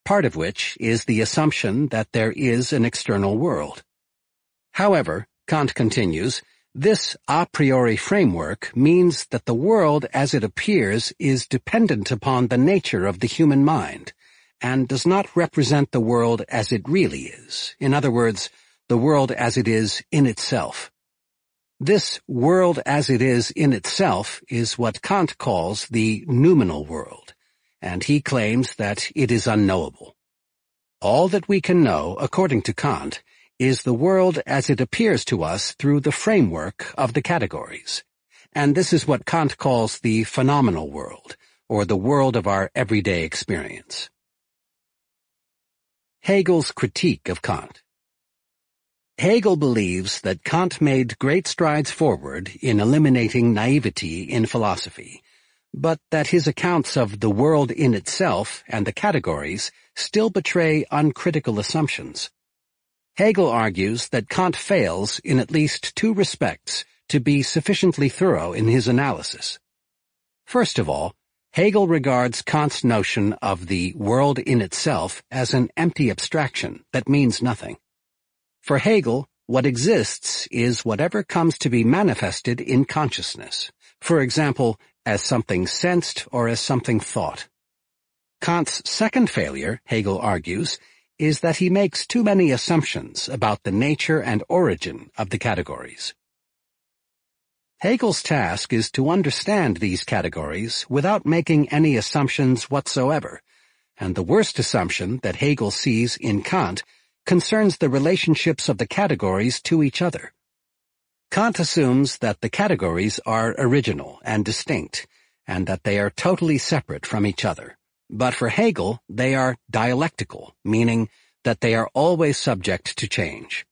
part of which is the assumption that there is an external world. However, Kant continues, this a priori framework means that the world as it appears is dependent upon the nature of the human mind, and does not represent the world as it really is, in other words, the world as it is in itself. This world as it is in itself is what Kant calls the noumenal world, and he claims that it is unknowable. All that we can know, according to Kant, is the world as it appears to us through the framework of the categories. And this is what Kant calls the phenomenal world, or the world of our everyday experience. Hegel's Critique of Kant Hegel believes that Kant made great strides forward in eliminating naivety in philosophy, but that his accounts of the world in itself and the categories still betray uncritical assumptions. Hegel argues that Kant fails in at least two respects to be sufficiently thorough in his analysis. First of all, Hegel regards Kant's notion of the world in itself as an empty abstraction that means nothing. For Hegel, what exists is whatever comes to be manifested in consciousness, for example, as something sensed or as something thought. Kant's second failure, Hegel argues, is that he makes too many assumptions about the nature and origin of the categories. Hegel's task is to understand these categories without making any assumptions whatsoever, and the worst assumption that Hegel sees in Kant concerns the relationships of the categories to each other. Kant assumes that the categories are original and distinct, and that they are totally separate from each other. But for Hegel, they are dialectical, meaning that they are always subject to change.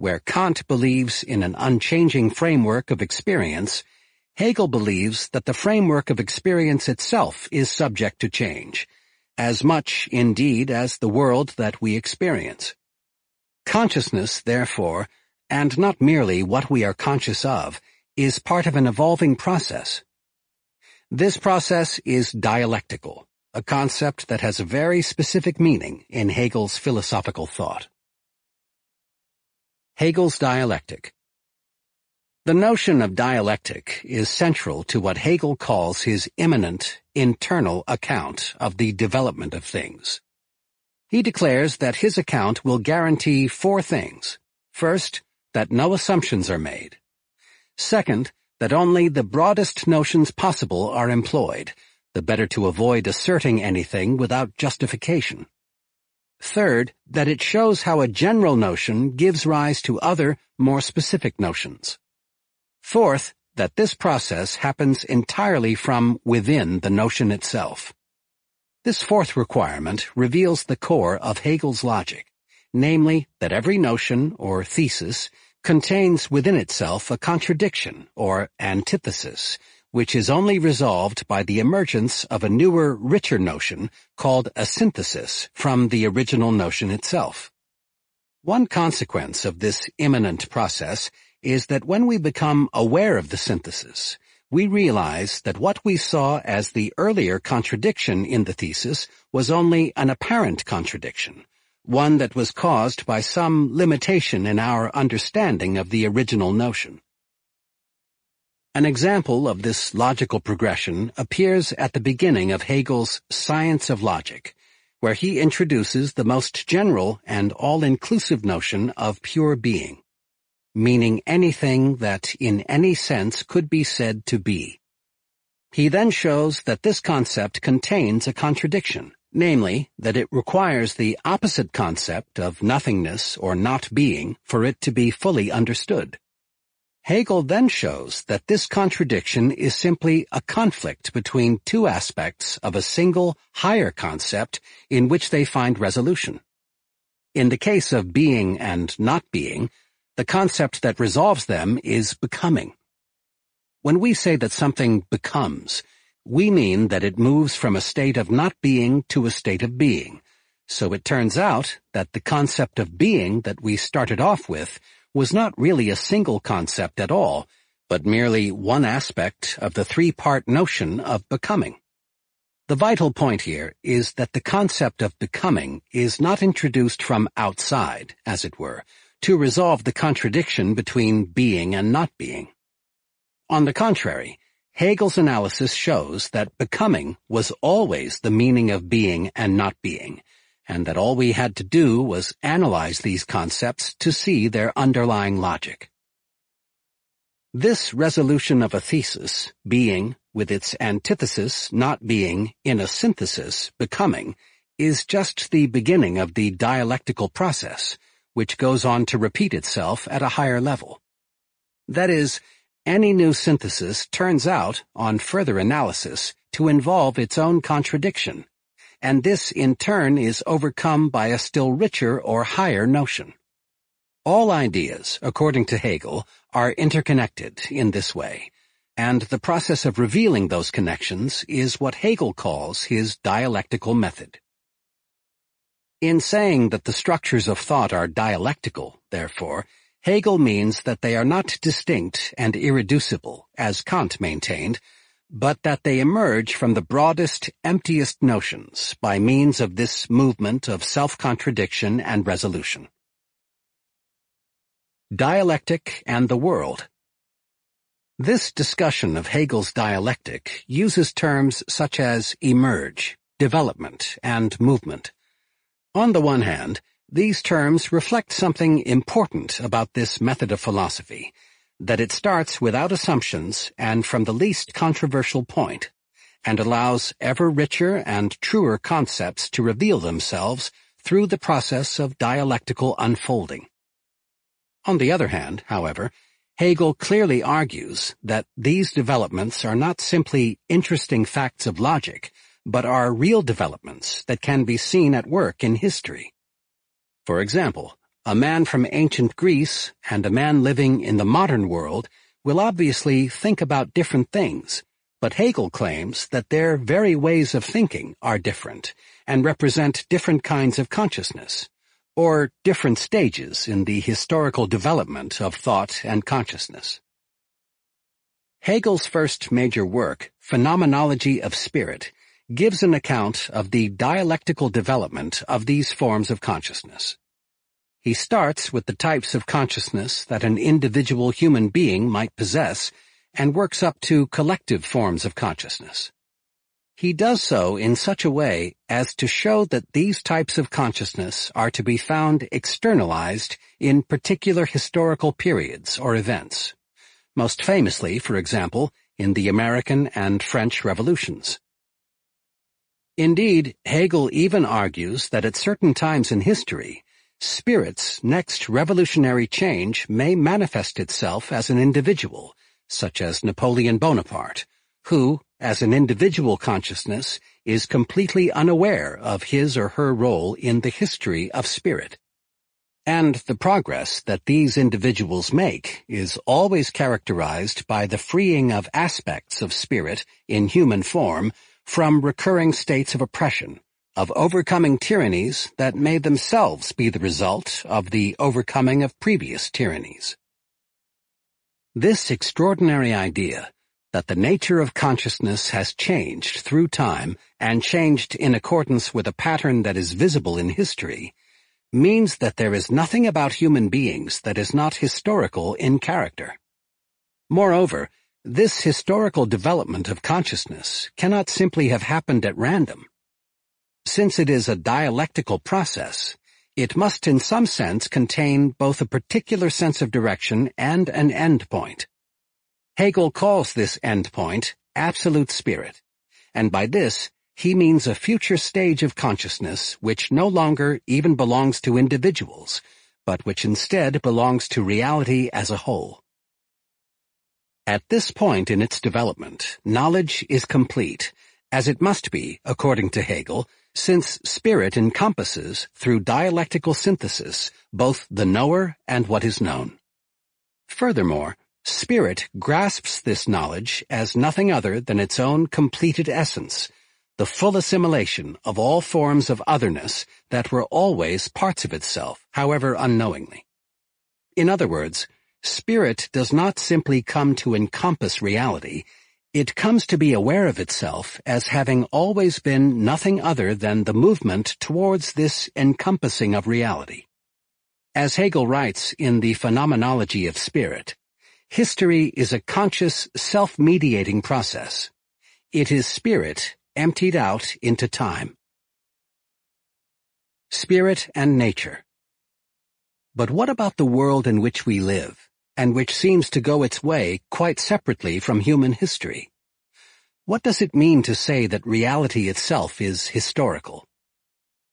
Where Kant believes in an unchanging framework of experience, Hegel believes that the framework of experience itself is subject to change, as much, indeed, as the world that we experience. Consciousness, therefore, and not merely what we are conscious of, is part of an evolving process. This process is dialectical, a concept that has a very specific meaning in Hegel's philosophical thought. Hegel's dialectic. The notion of dialectic is central to what Hegel calls his immanent, internal account of the development of things. He declares that his account will guarantee four things. First, that no assumptions are made. Second, that only the broadest notions possible are employed, the better to avoid asserting anything without justification. Third, that it shows how a general notion gives rise to other, more specific notions. Fourth, that this process happens entirely from within the notion itself. This fourth requirement reveals the core of Hegel's logic, namely that every notion or thesis contains within itself a contradiction or antithesis which is only resolved by the emergence of a newer, richer notion called a synthesis from the original notion itself. One consequence of this immanent process is that when we become aware of the synthesis, we realize that what we saw as the earlier contradiction in the thesis was only an apparent contradiction, one that was caused by some limitation in our understanding of the original notion. An example of this logical progression appears at the beginning of Hegel's Science of Logic, where he introduces the most general and all-inclusive notion of pure being, meaning anything that in any sense could be said to be. He then shows that this concept contains a contradiction, namely, that it requires the opposite concept of nothingness or not being for it to be fully understood. Hegel then shows that this contradiction is simply a conflict between two aspects of a single, higher concept in which they find resolution. In the case of being and not being, the concept that resolves them is becoming. When we say that something becomes, we mean that it moves from a state of not being to a state of being. So it turns out that the concept of being that we started off with was not really a single concept at all, but merely one aspect of the three-part notion of becoming. The vital point here is that the concept of becoming is not introduced from outside, as it were, to resolve the contradiction between being and not being. On the contrary, Hegel's analysis shows that becoming was always the meaning of being and not being, and that all we had to do was analyze these concepts to see their underlying logic. This resolution of a thesis, being, with its antithesis not being, in a synthesis, becoming, is just the beginning of the dialectical process, which goes on to repeat itself at a higher level. That is, any new synthesis turns out, on further analysis, to involve its own contradiction, and this in turn is overcome by a still richer or higher notion. All ideas, according to Hegel, are interconnected in this way, and the process of revealing those connections is what Hegel calls his dialectical method. In saying that the structures of thought are dialectical, therefore, Hegel means that they are not distinct and irreducible, as Kant maintained, but that they emerge from the broadest, emptiest notions by means of this movement of self-contradiction and resolution. Dialectic and the World This discussion of Hegel's dialectic uses terms such as emerge, development, and movement. On the one hand, these terms reflect something important about this method of philosophy, that it starts without assumptions and from the least controversial point, and allows ever richer and truer concepts to reveal themselves through the process of dialectical unfolding. On the other hand, however, Hegel clearly argues that these developments are not simply interesting facts of logic, but are real developments that can be seen at work in history. For example, a man from ancient Greece and a man living in the modern world will obviously think about different things, but Hegel claims that their very ways of thinking are different and represent different kinds of consciousness, or different stages in the historical development of thought and consciousness. Hegel's first major work, Phenomenology of Spirit, gives an account of the dialectical development of these forms of consciousness. He starts with the types of consciousness that an individual human being might possess and works up to collective forms of consciousness. He does so in such a way as to show that these types of consciousness are to be found externalized in particular historical periods or events, most famously, for example, in the American and French revolutions. Indeed, Hegel even argues that at certain times in history, Spirit's next revolutionary change may manifest itself as an individual, such as Napoleon Bonaparte, who, as an individual consciousness, is completely unaware of his or her role in the history of spirit. And the progress that these individuals make is always characterized by the freeing of aspects of spirit in human form from recurring states of oppression, of overcoming tyrannies that may themselves be the result of the overcoming of previous tyrannies. This extraordinary idea that the nature of consciousness has changed through time and changed in accordance with a pattern that is visible in history means that there is nothing about human beings that is not historical in character. Moreover, this historical development of consciousness cannot simply have happened at random. Since it is a dialectical process, it must in some sense contain both a particular sense of direction and an endpoint. Hegel calls this endpoint absolute spirit, and by this he means a future stage of consciousness which no longer even belongs to individuals, but which instead belongs to reality as a whole. At this point in its development, knowledge is complete, as it must be, according to Hegel, since spirit encompasses, through dialectical synthesis, both the knower and what is known. Furthermore, spirit grasps this knowledge as nothing other than its own completed essence, the full assimilation of all forms of otherness that were always parts of itself, however unknowingly. In other words, spirit does not simply come to encompass reality, it comes to be aware of itself as having always been nothing other than the movement towards this encompassing of reality. As Hegel writes in The Phenomenology of Spirit, history is a conscious, self-mediating process. It is spirit emptied out into time. Spirit and Nature But what about the world in which we live? and which seems to go its way quite separately from human history. What does it mean to say that reality itself is historical?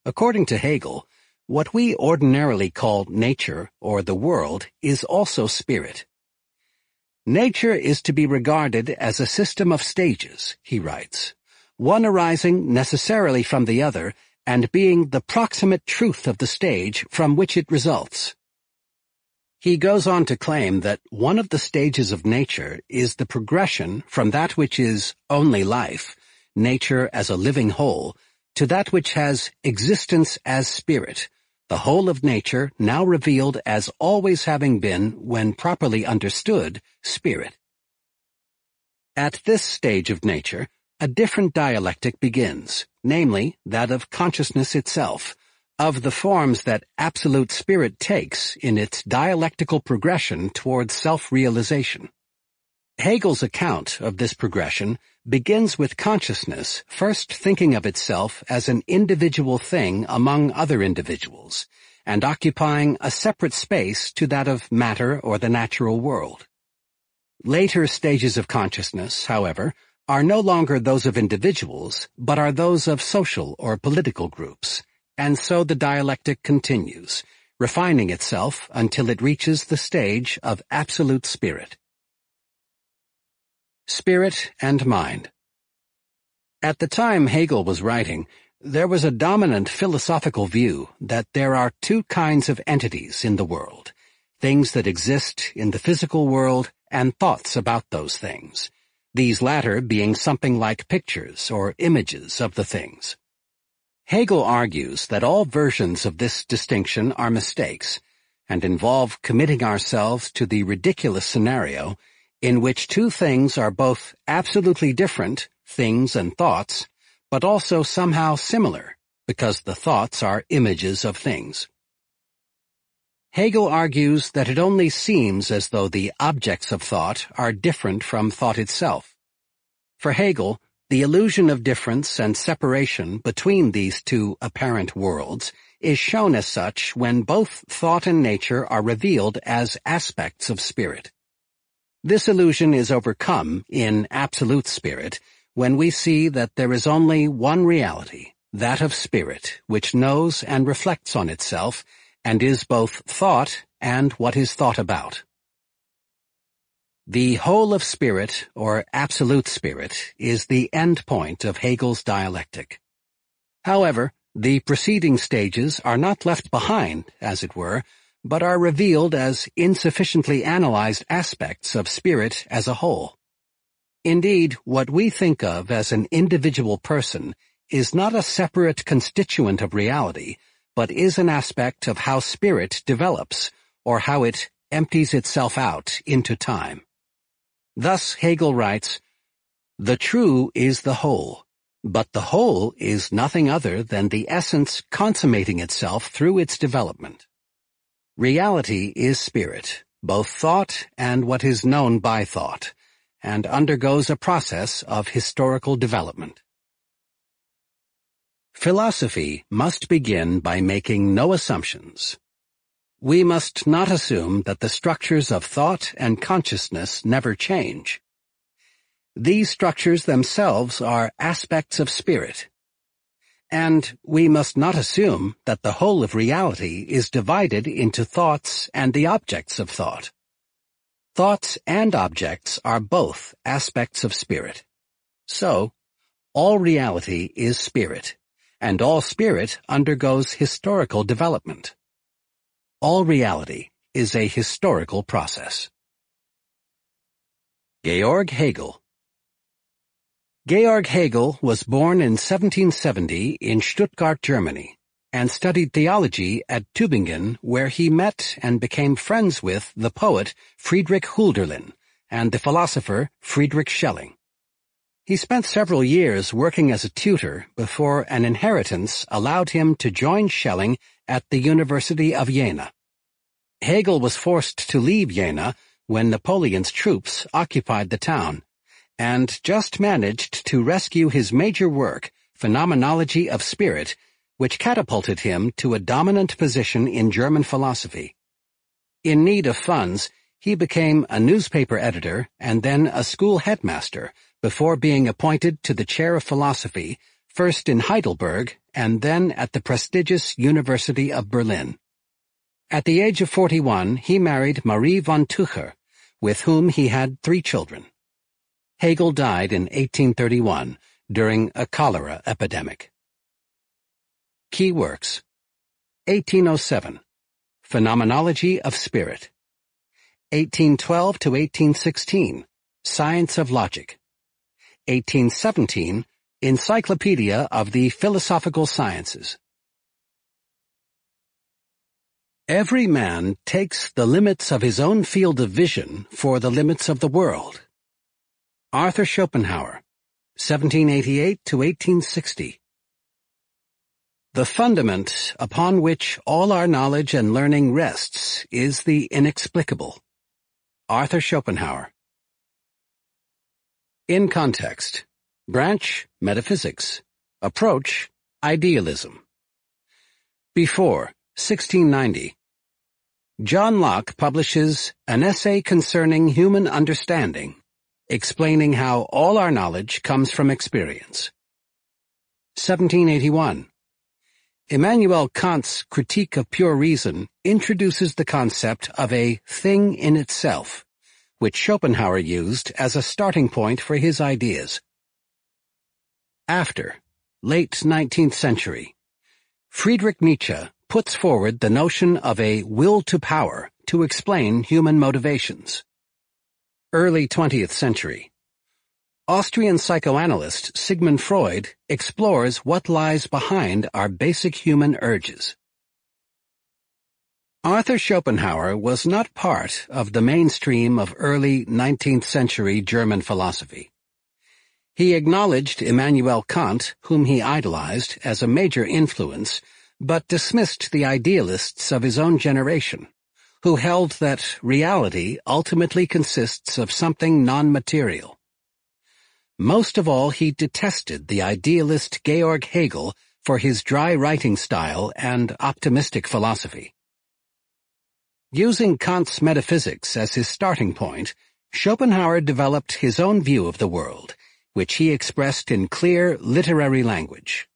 According to Hegel, what we ordinarily call nature or the world is also spirit. Nature is to be regarded as a system of stages, he writes, one arising necessarily from the other and being the proximate truth of the stage from which it results. He goes on to claim that one of the stages of nature is the progression from that which is only life, nature as a living whole, to that which has existence as spirit, the whole of nature now revealed as always having been, when properly understood, spirit. At this stage of nature, a different dialectic begins, namely that of consciousness itself, of the forms that absolute spirit takes in its dialectical progression towards self-realization. Hegel's account of this progression begins with consciousness first thinking of itself as an individual thing among other individuals, and occupying a separate space to that of matter or the natural world. Later stages of consciousness, however, are no longer those of individuals, but are those of social or political groups, and so the dialectic continues, refining itself until it reaches the stage of absolute spirit. Spirit and Mind At the time Hegel was writing, there was a dominant philosophical view that there are two kinds of entities in the world, things that exist in the physical world and thoughts about those things, these latter being something like pictures or images of the things. Hegel argues that all versions of this distinction are mistakes and involve committing ourselves to the ridiculous scenario in which two things are both absolutely different, things and thoughts, but also somehow similar, because the thoughts are images of things. Hegel argues that it only seems as though the objects of thought are different from thought itself. For Hegel, the illusion of difference and separation between these two apparent worlds is shown as such when both thought and nature are revealed as aspects of spirit. This illusion is overcome in absolute spirit when we see that there is only one reality, that of spirit, which knows and reflects on itself and is both thought and what is thought about. The whole of spirit, or absolute spirit, is the end point of Hegel's dialectic. However, the preceding stages are not left behind, as it were, but are revealed as insufficiently analyzed aspects of spirit as a whole. Indeed, what we think of as an individual person is not a separate constituent of reality, but is an aspect of how spirit develops, or how it empties itself out into time. Thus Hegel writes, The true is the whole, but the whole is nothing other than the essence consummating itself through its development. Reality is spirit, both thought and what is known by thought, and undergoes a process of historical development. Philosophy must begin by making no assumptions, we must not assume that the structures of thought and consciousness never change. These structures themselves are aspects of spirit. And we must not assume that the whole of reality is divided into thoughts and the objects of thought. Thoughts and objects are both aspects of spirit. So, all reality is spirit, and all spirit undergoes historical development. All reality is a historical process. Georg Hegel Georg Hegel was born in 1770 in Stuttgart, Germany, and studied theology at Tübingen where he met and became friends with the poet Friedrich Hölderlin and the philosopher Friedrich Schelling. He spent several years working as a tutor before an inheritance allowed him to join Schelling at the University of Jena. Hegel was forced to leave Jena when Napoleon's troops occupied the town, and just managed to rescue his major work, Phenomenology of Spirit, which catapulted him to a dominant position in German philosophy. In need of funds, he became a newspaper editor and then a school headmaster, before being appointed to the chair of philosophy, first in Heidelberg and then at the prestigious University of Berlin. At the age of 41, he married Marie von Tucher, with whom he had three children. Hegel died in 1831 during a cholera epidemic. Key works 1807 Phenomenology of Spirit 1812 to 1816 Science of Logic 1817, Encyclopedia of the Philosophical Sciences. Every man takes the limits of his own field of vision for the limits of the world. Arthur Schopenhauer, 1788 to 1860. The fundament upon which all our knowledge and learning rests is the inexplicable. Arthur Schopenhauer in context, branch, metaphysics, approach, idealism. Before, 1690, John Locke publishes An Essay Concerning Human Understanding, explaining how all our knowledge comes from experience. 1781. Immanuel Kant's Critique of Pure Reason introduces the concept of a thing in itself which Schopenhauer used as a starting point for his ideas. After, late 19th century, Friedrich Nietzsche puts forward the notion of a will to power to explain human motivations. Early 20th century, Austrian psychoanalyst Sigmund Freud explores what lies behind our basic human urges. Arthur Schopenhauer was not part of the mainstream of early 19th-century German philosophy. He acknowledged Immanuel Kant, whom he idolized, as a major influence, but dismissed the idealists of his own generation, who held that reality ultimately consists of something non-material. Most of all, he detested the idealist Georg Hegel for his dry writing style and optimistic philosophy. Using Kant's metaphysics as his starting point, Schopenhauer developed his own view of the world, which he expressed in clear literary language.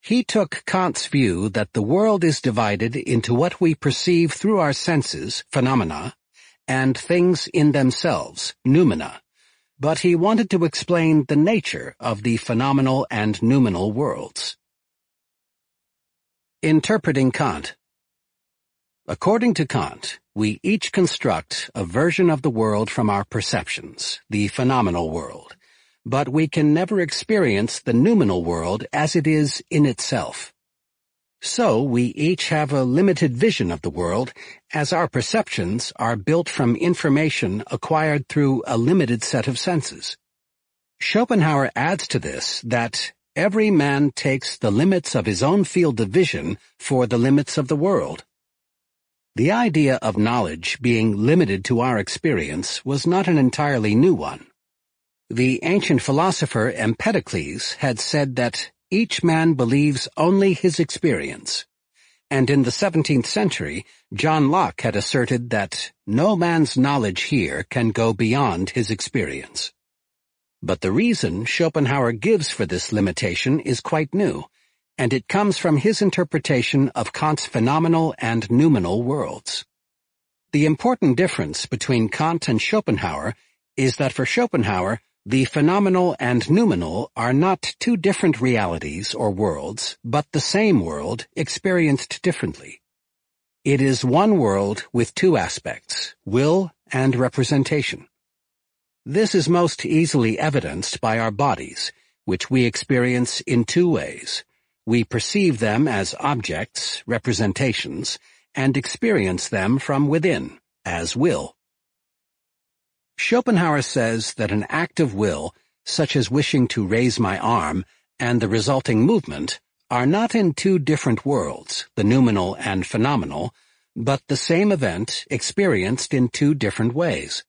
He took Kant's view that the world is divided into what we perceive through our senses, phenomena, and things in themselves, noumena, but he wanted to explain the nature of the phenomenal and noumenal worlds. Interpreting Kant According to Kant, we each construct a version of the world from our perceptions, the phenomenal world, but we can never experience the noumenal world as it is in itself. So we each have a limited vision of the world, as our perceptions are built from information acquired through a limited set of senses. Schopenhauer adds to this that every man takes the limits of his own field of vision for the limits of the world. The idea of knowledge being limited to our experience was not an entirely new one. The ancient philosopher Empedocles had said that each man believes only his experience, and in the 17th century, John Locke had asserted that no man's knowledge here can go beyond his experience. But the reason Schopenhauer gives for this limitation is quite new, and it comes from his interpretation of Kant's phenomenal and noumenal worlds. The important difference between Kant and Schopenhauer is that for Schopenhauer, the phenomenal and noumenal are not two different realities or worlds, but the same world experienced differently. It is one world with two aspects, will and representation. This is most easily evidenced by our bodies, which we experience in two ways, we perceive them as objects, representations, and experience them from within, as will. Schopenhauer says that an act of will, such as wishing to raise my arm, and the resulting movement, are not in two different worlds, the noumenal and phenomenal, but the same event experienced in two different ways.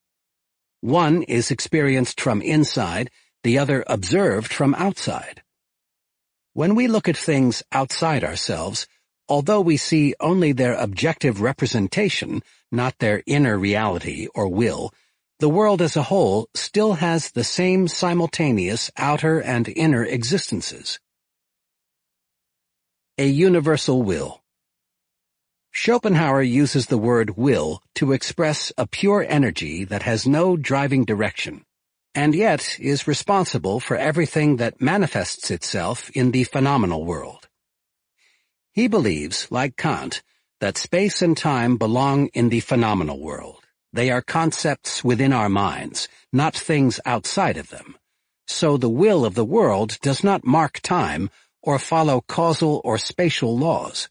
One is experienced from inside, the other observed from outside. When we look at things outside ourselves, although we see only their objective representation, not their inner reality or will, the world as a whole still has the same simultaneous outer and inner existences. A universal will. Schopenhauer uses the word will to express a pure energy that has no driving direction and yet is responsible for everything that manifests itself in the phenomenal world. He believes, like Kant, that space and time belong in the phenomenal world. They are concepts within our minds, not things outside of them. So the will of the world does not mark time or follow causal or spatial laws.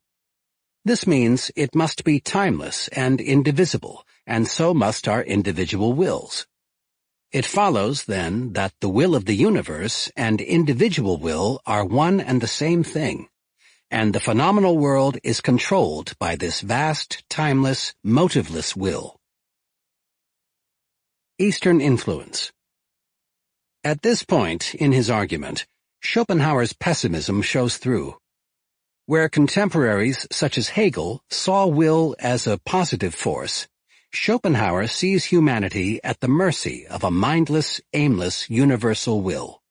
This means it must be timeless and indivisible, and so must our individual wills. It follows, then, that the will of the universe and individual will are one and the same thing, and the phenomenal world is controlled by this vast, timeless, motiveless will. Eastern Influence At this point in his argument, Schopenhauer's pessimism shows through. Where contemporaries such as Hegel saw will as a positive force, Schopenhauer sees humanity at the mercy of a mindless, aimless, universal will.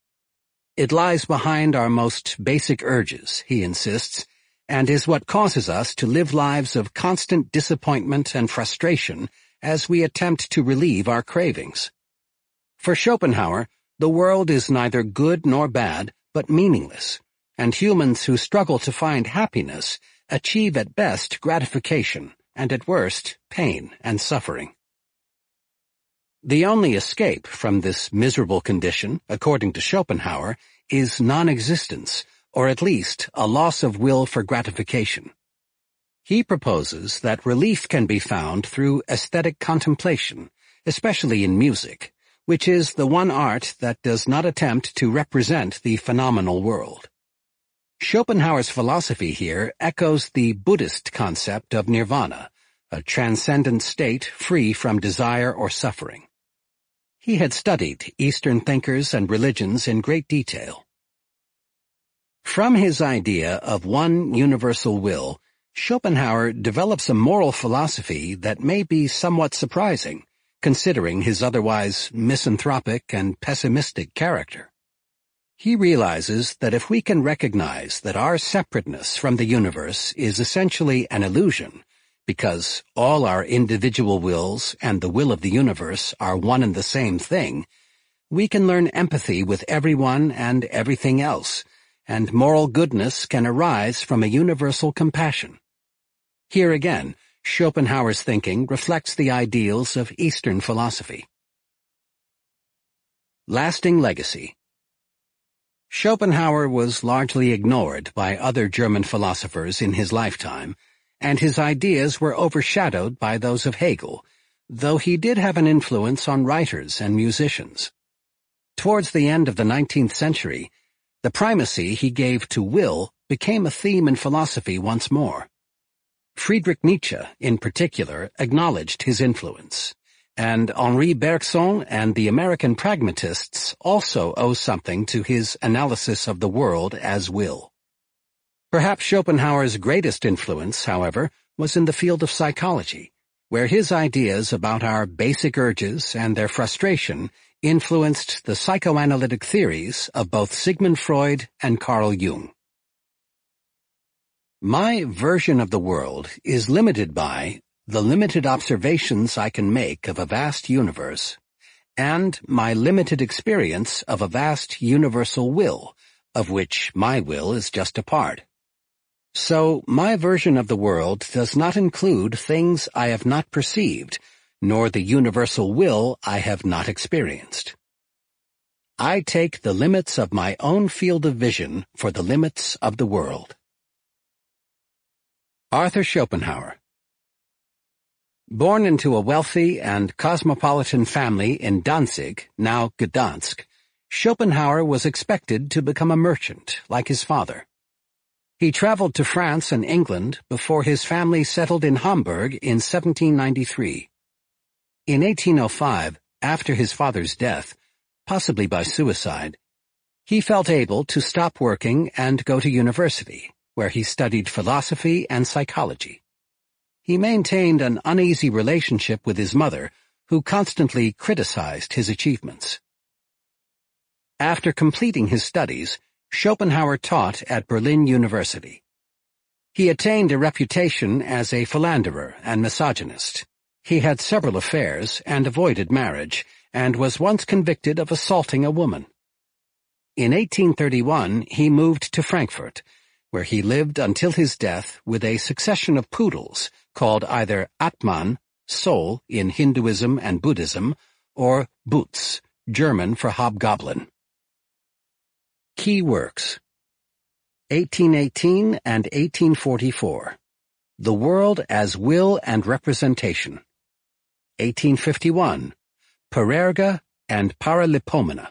It lies behind our most basic urges, he insists, and is what causes us to live lives of constant disappointment and frustration as we attempt to relieve our cravings. For Schopenhauer, the world is neither good nor bad, but meaningless, and humans who struggle to find happiness achieve at best gratification, and at worst, pain and suffering. The only escape from this miserable condition, according to Schopenhauer, is non-existence, or at least a loss of will for gratification. He proposes that relief can be found through aesthetic contemplation, especially in music, which is the one art that does not attempt to represent the phenomenal world. Schopenhauer's philosophy here echoes the Buddhist concept of nirvana, a transcendent state free from desire or suffering. He had studied Eastern thinkers and religions in great detail. From his idea of one universal will, Schopenhauer develops a moral philosophy that may be somewhat surprising, considering his otherwise misanthropic and pessimistic character. He realizes that if we can recognize that our separateness from the universe is essentially an illusion, because all our individual wills and the will of the universe are one and the same thing, we can learn empathy with everyone and everything else, and moral goodness can arise from a universal compassion. Here again, Schopenhauer's thinking reflects the ideals of Eastern philosophy. Lasting Legacy Schopenhauer was largely ignored by other German philosophers in his lifetime, and his ideas were overshadowed by those of Hegel, though he did have an influence on writers and musicians. Towards the end of the 19th century, the primacy he gave to will became a theme in philosophy once more. Friedrich Nietzsche, in particular, acknowledged his influence and Henri Bergson and the American pragmatists also owe something to his analysis of the world as will. Perhaps Schopenhauer's greatest influence, however, was in the field of psychology, where his ideas about our basic urges and their frustration influenced the psychoanalytic theories of both Sigmund Freud and Carl Jung. My version of the world is limited by the limited observations I can make of a vast universe, and my limited experience of a vast universal will, of which my will is just a part. So my version of the world does not include things I have not perceived, nor the universal will I have not experienced. I take the limits of my own field of vision for the limits of the world. Arthur Schopenhauer Born into a wealthy and cosmopolitan family in Danzig, now Gdansk, Schopenhauer was expected to become a merchant, like his father. He traveled to France and England before his family settled in Hamburg in 1793. In 1805, after his father's death, possibly by suicide, he felt able to stop working and go to university, where he studied philosophy and psychology he maintained an uneasy relationship with his mother, who constantly criticized his achievements. After completing his studies, Schopenhauer taught at Berlin University. He attained a reputation as a philanderer and misogynist. He had several affairs and avoided marriage, and was once convicted of assaulting a woman. In 1831, he moved to Frankfurt, where he lived until his death with a succession of poodles called either Atman, soul in Hinduism and Buddhism, or Butz, German for hobgoblin. Key works 1818 and 1844 The World as Will and Representation. 1851 Parerga and Paralipomena.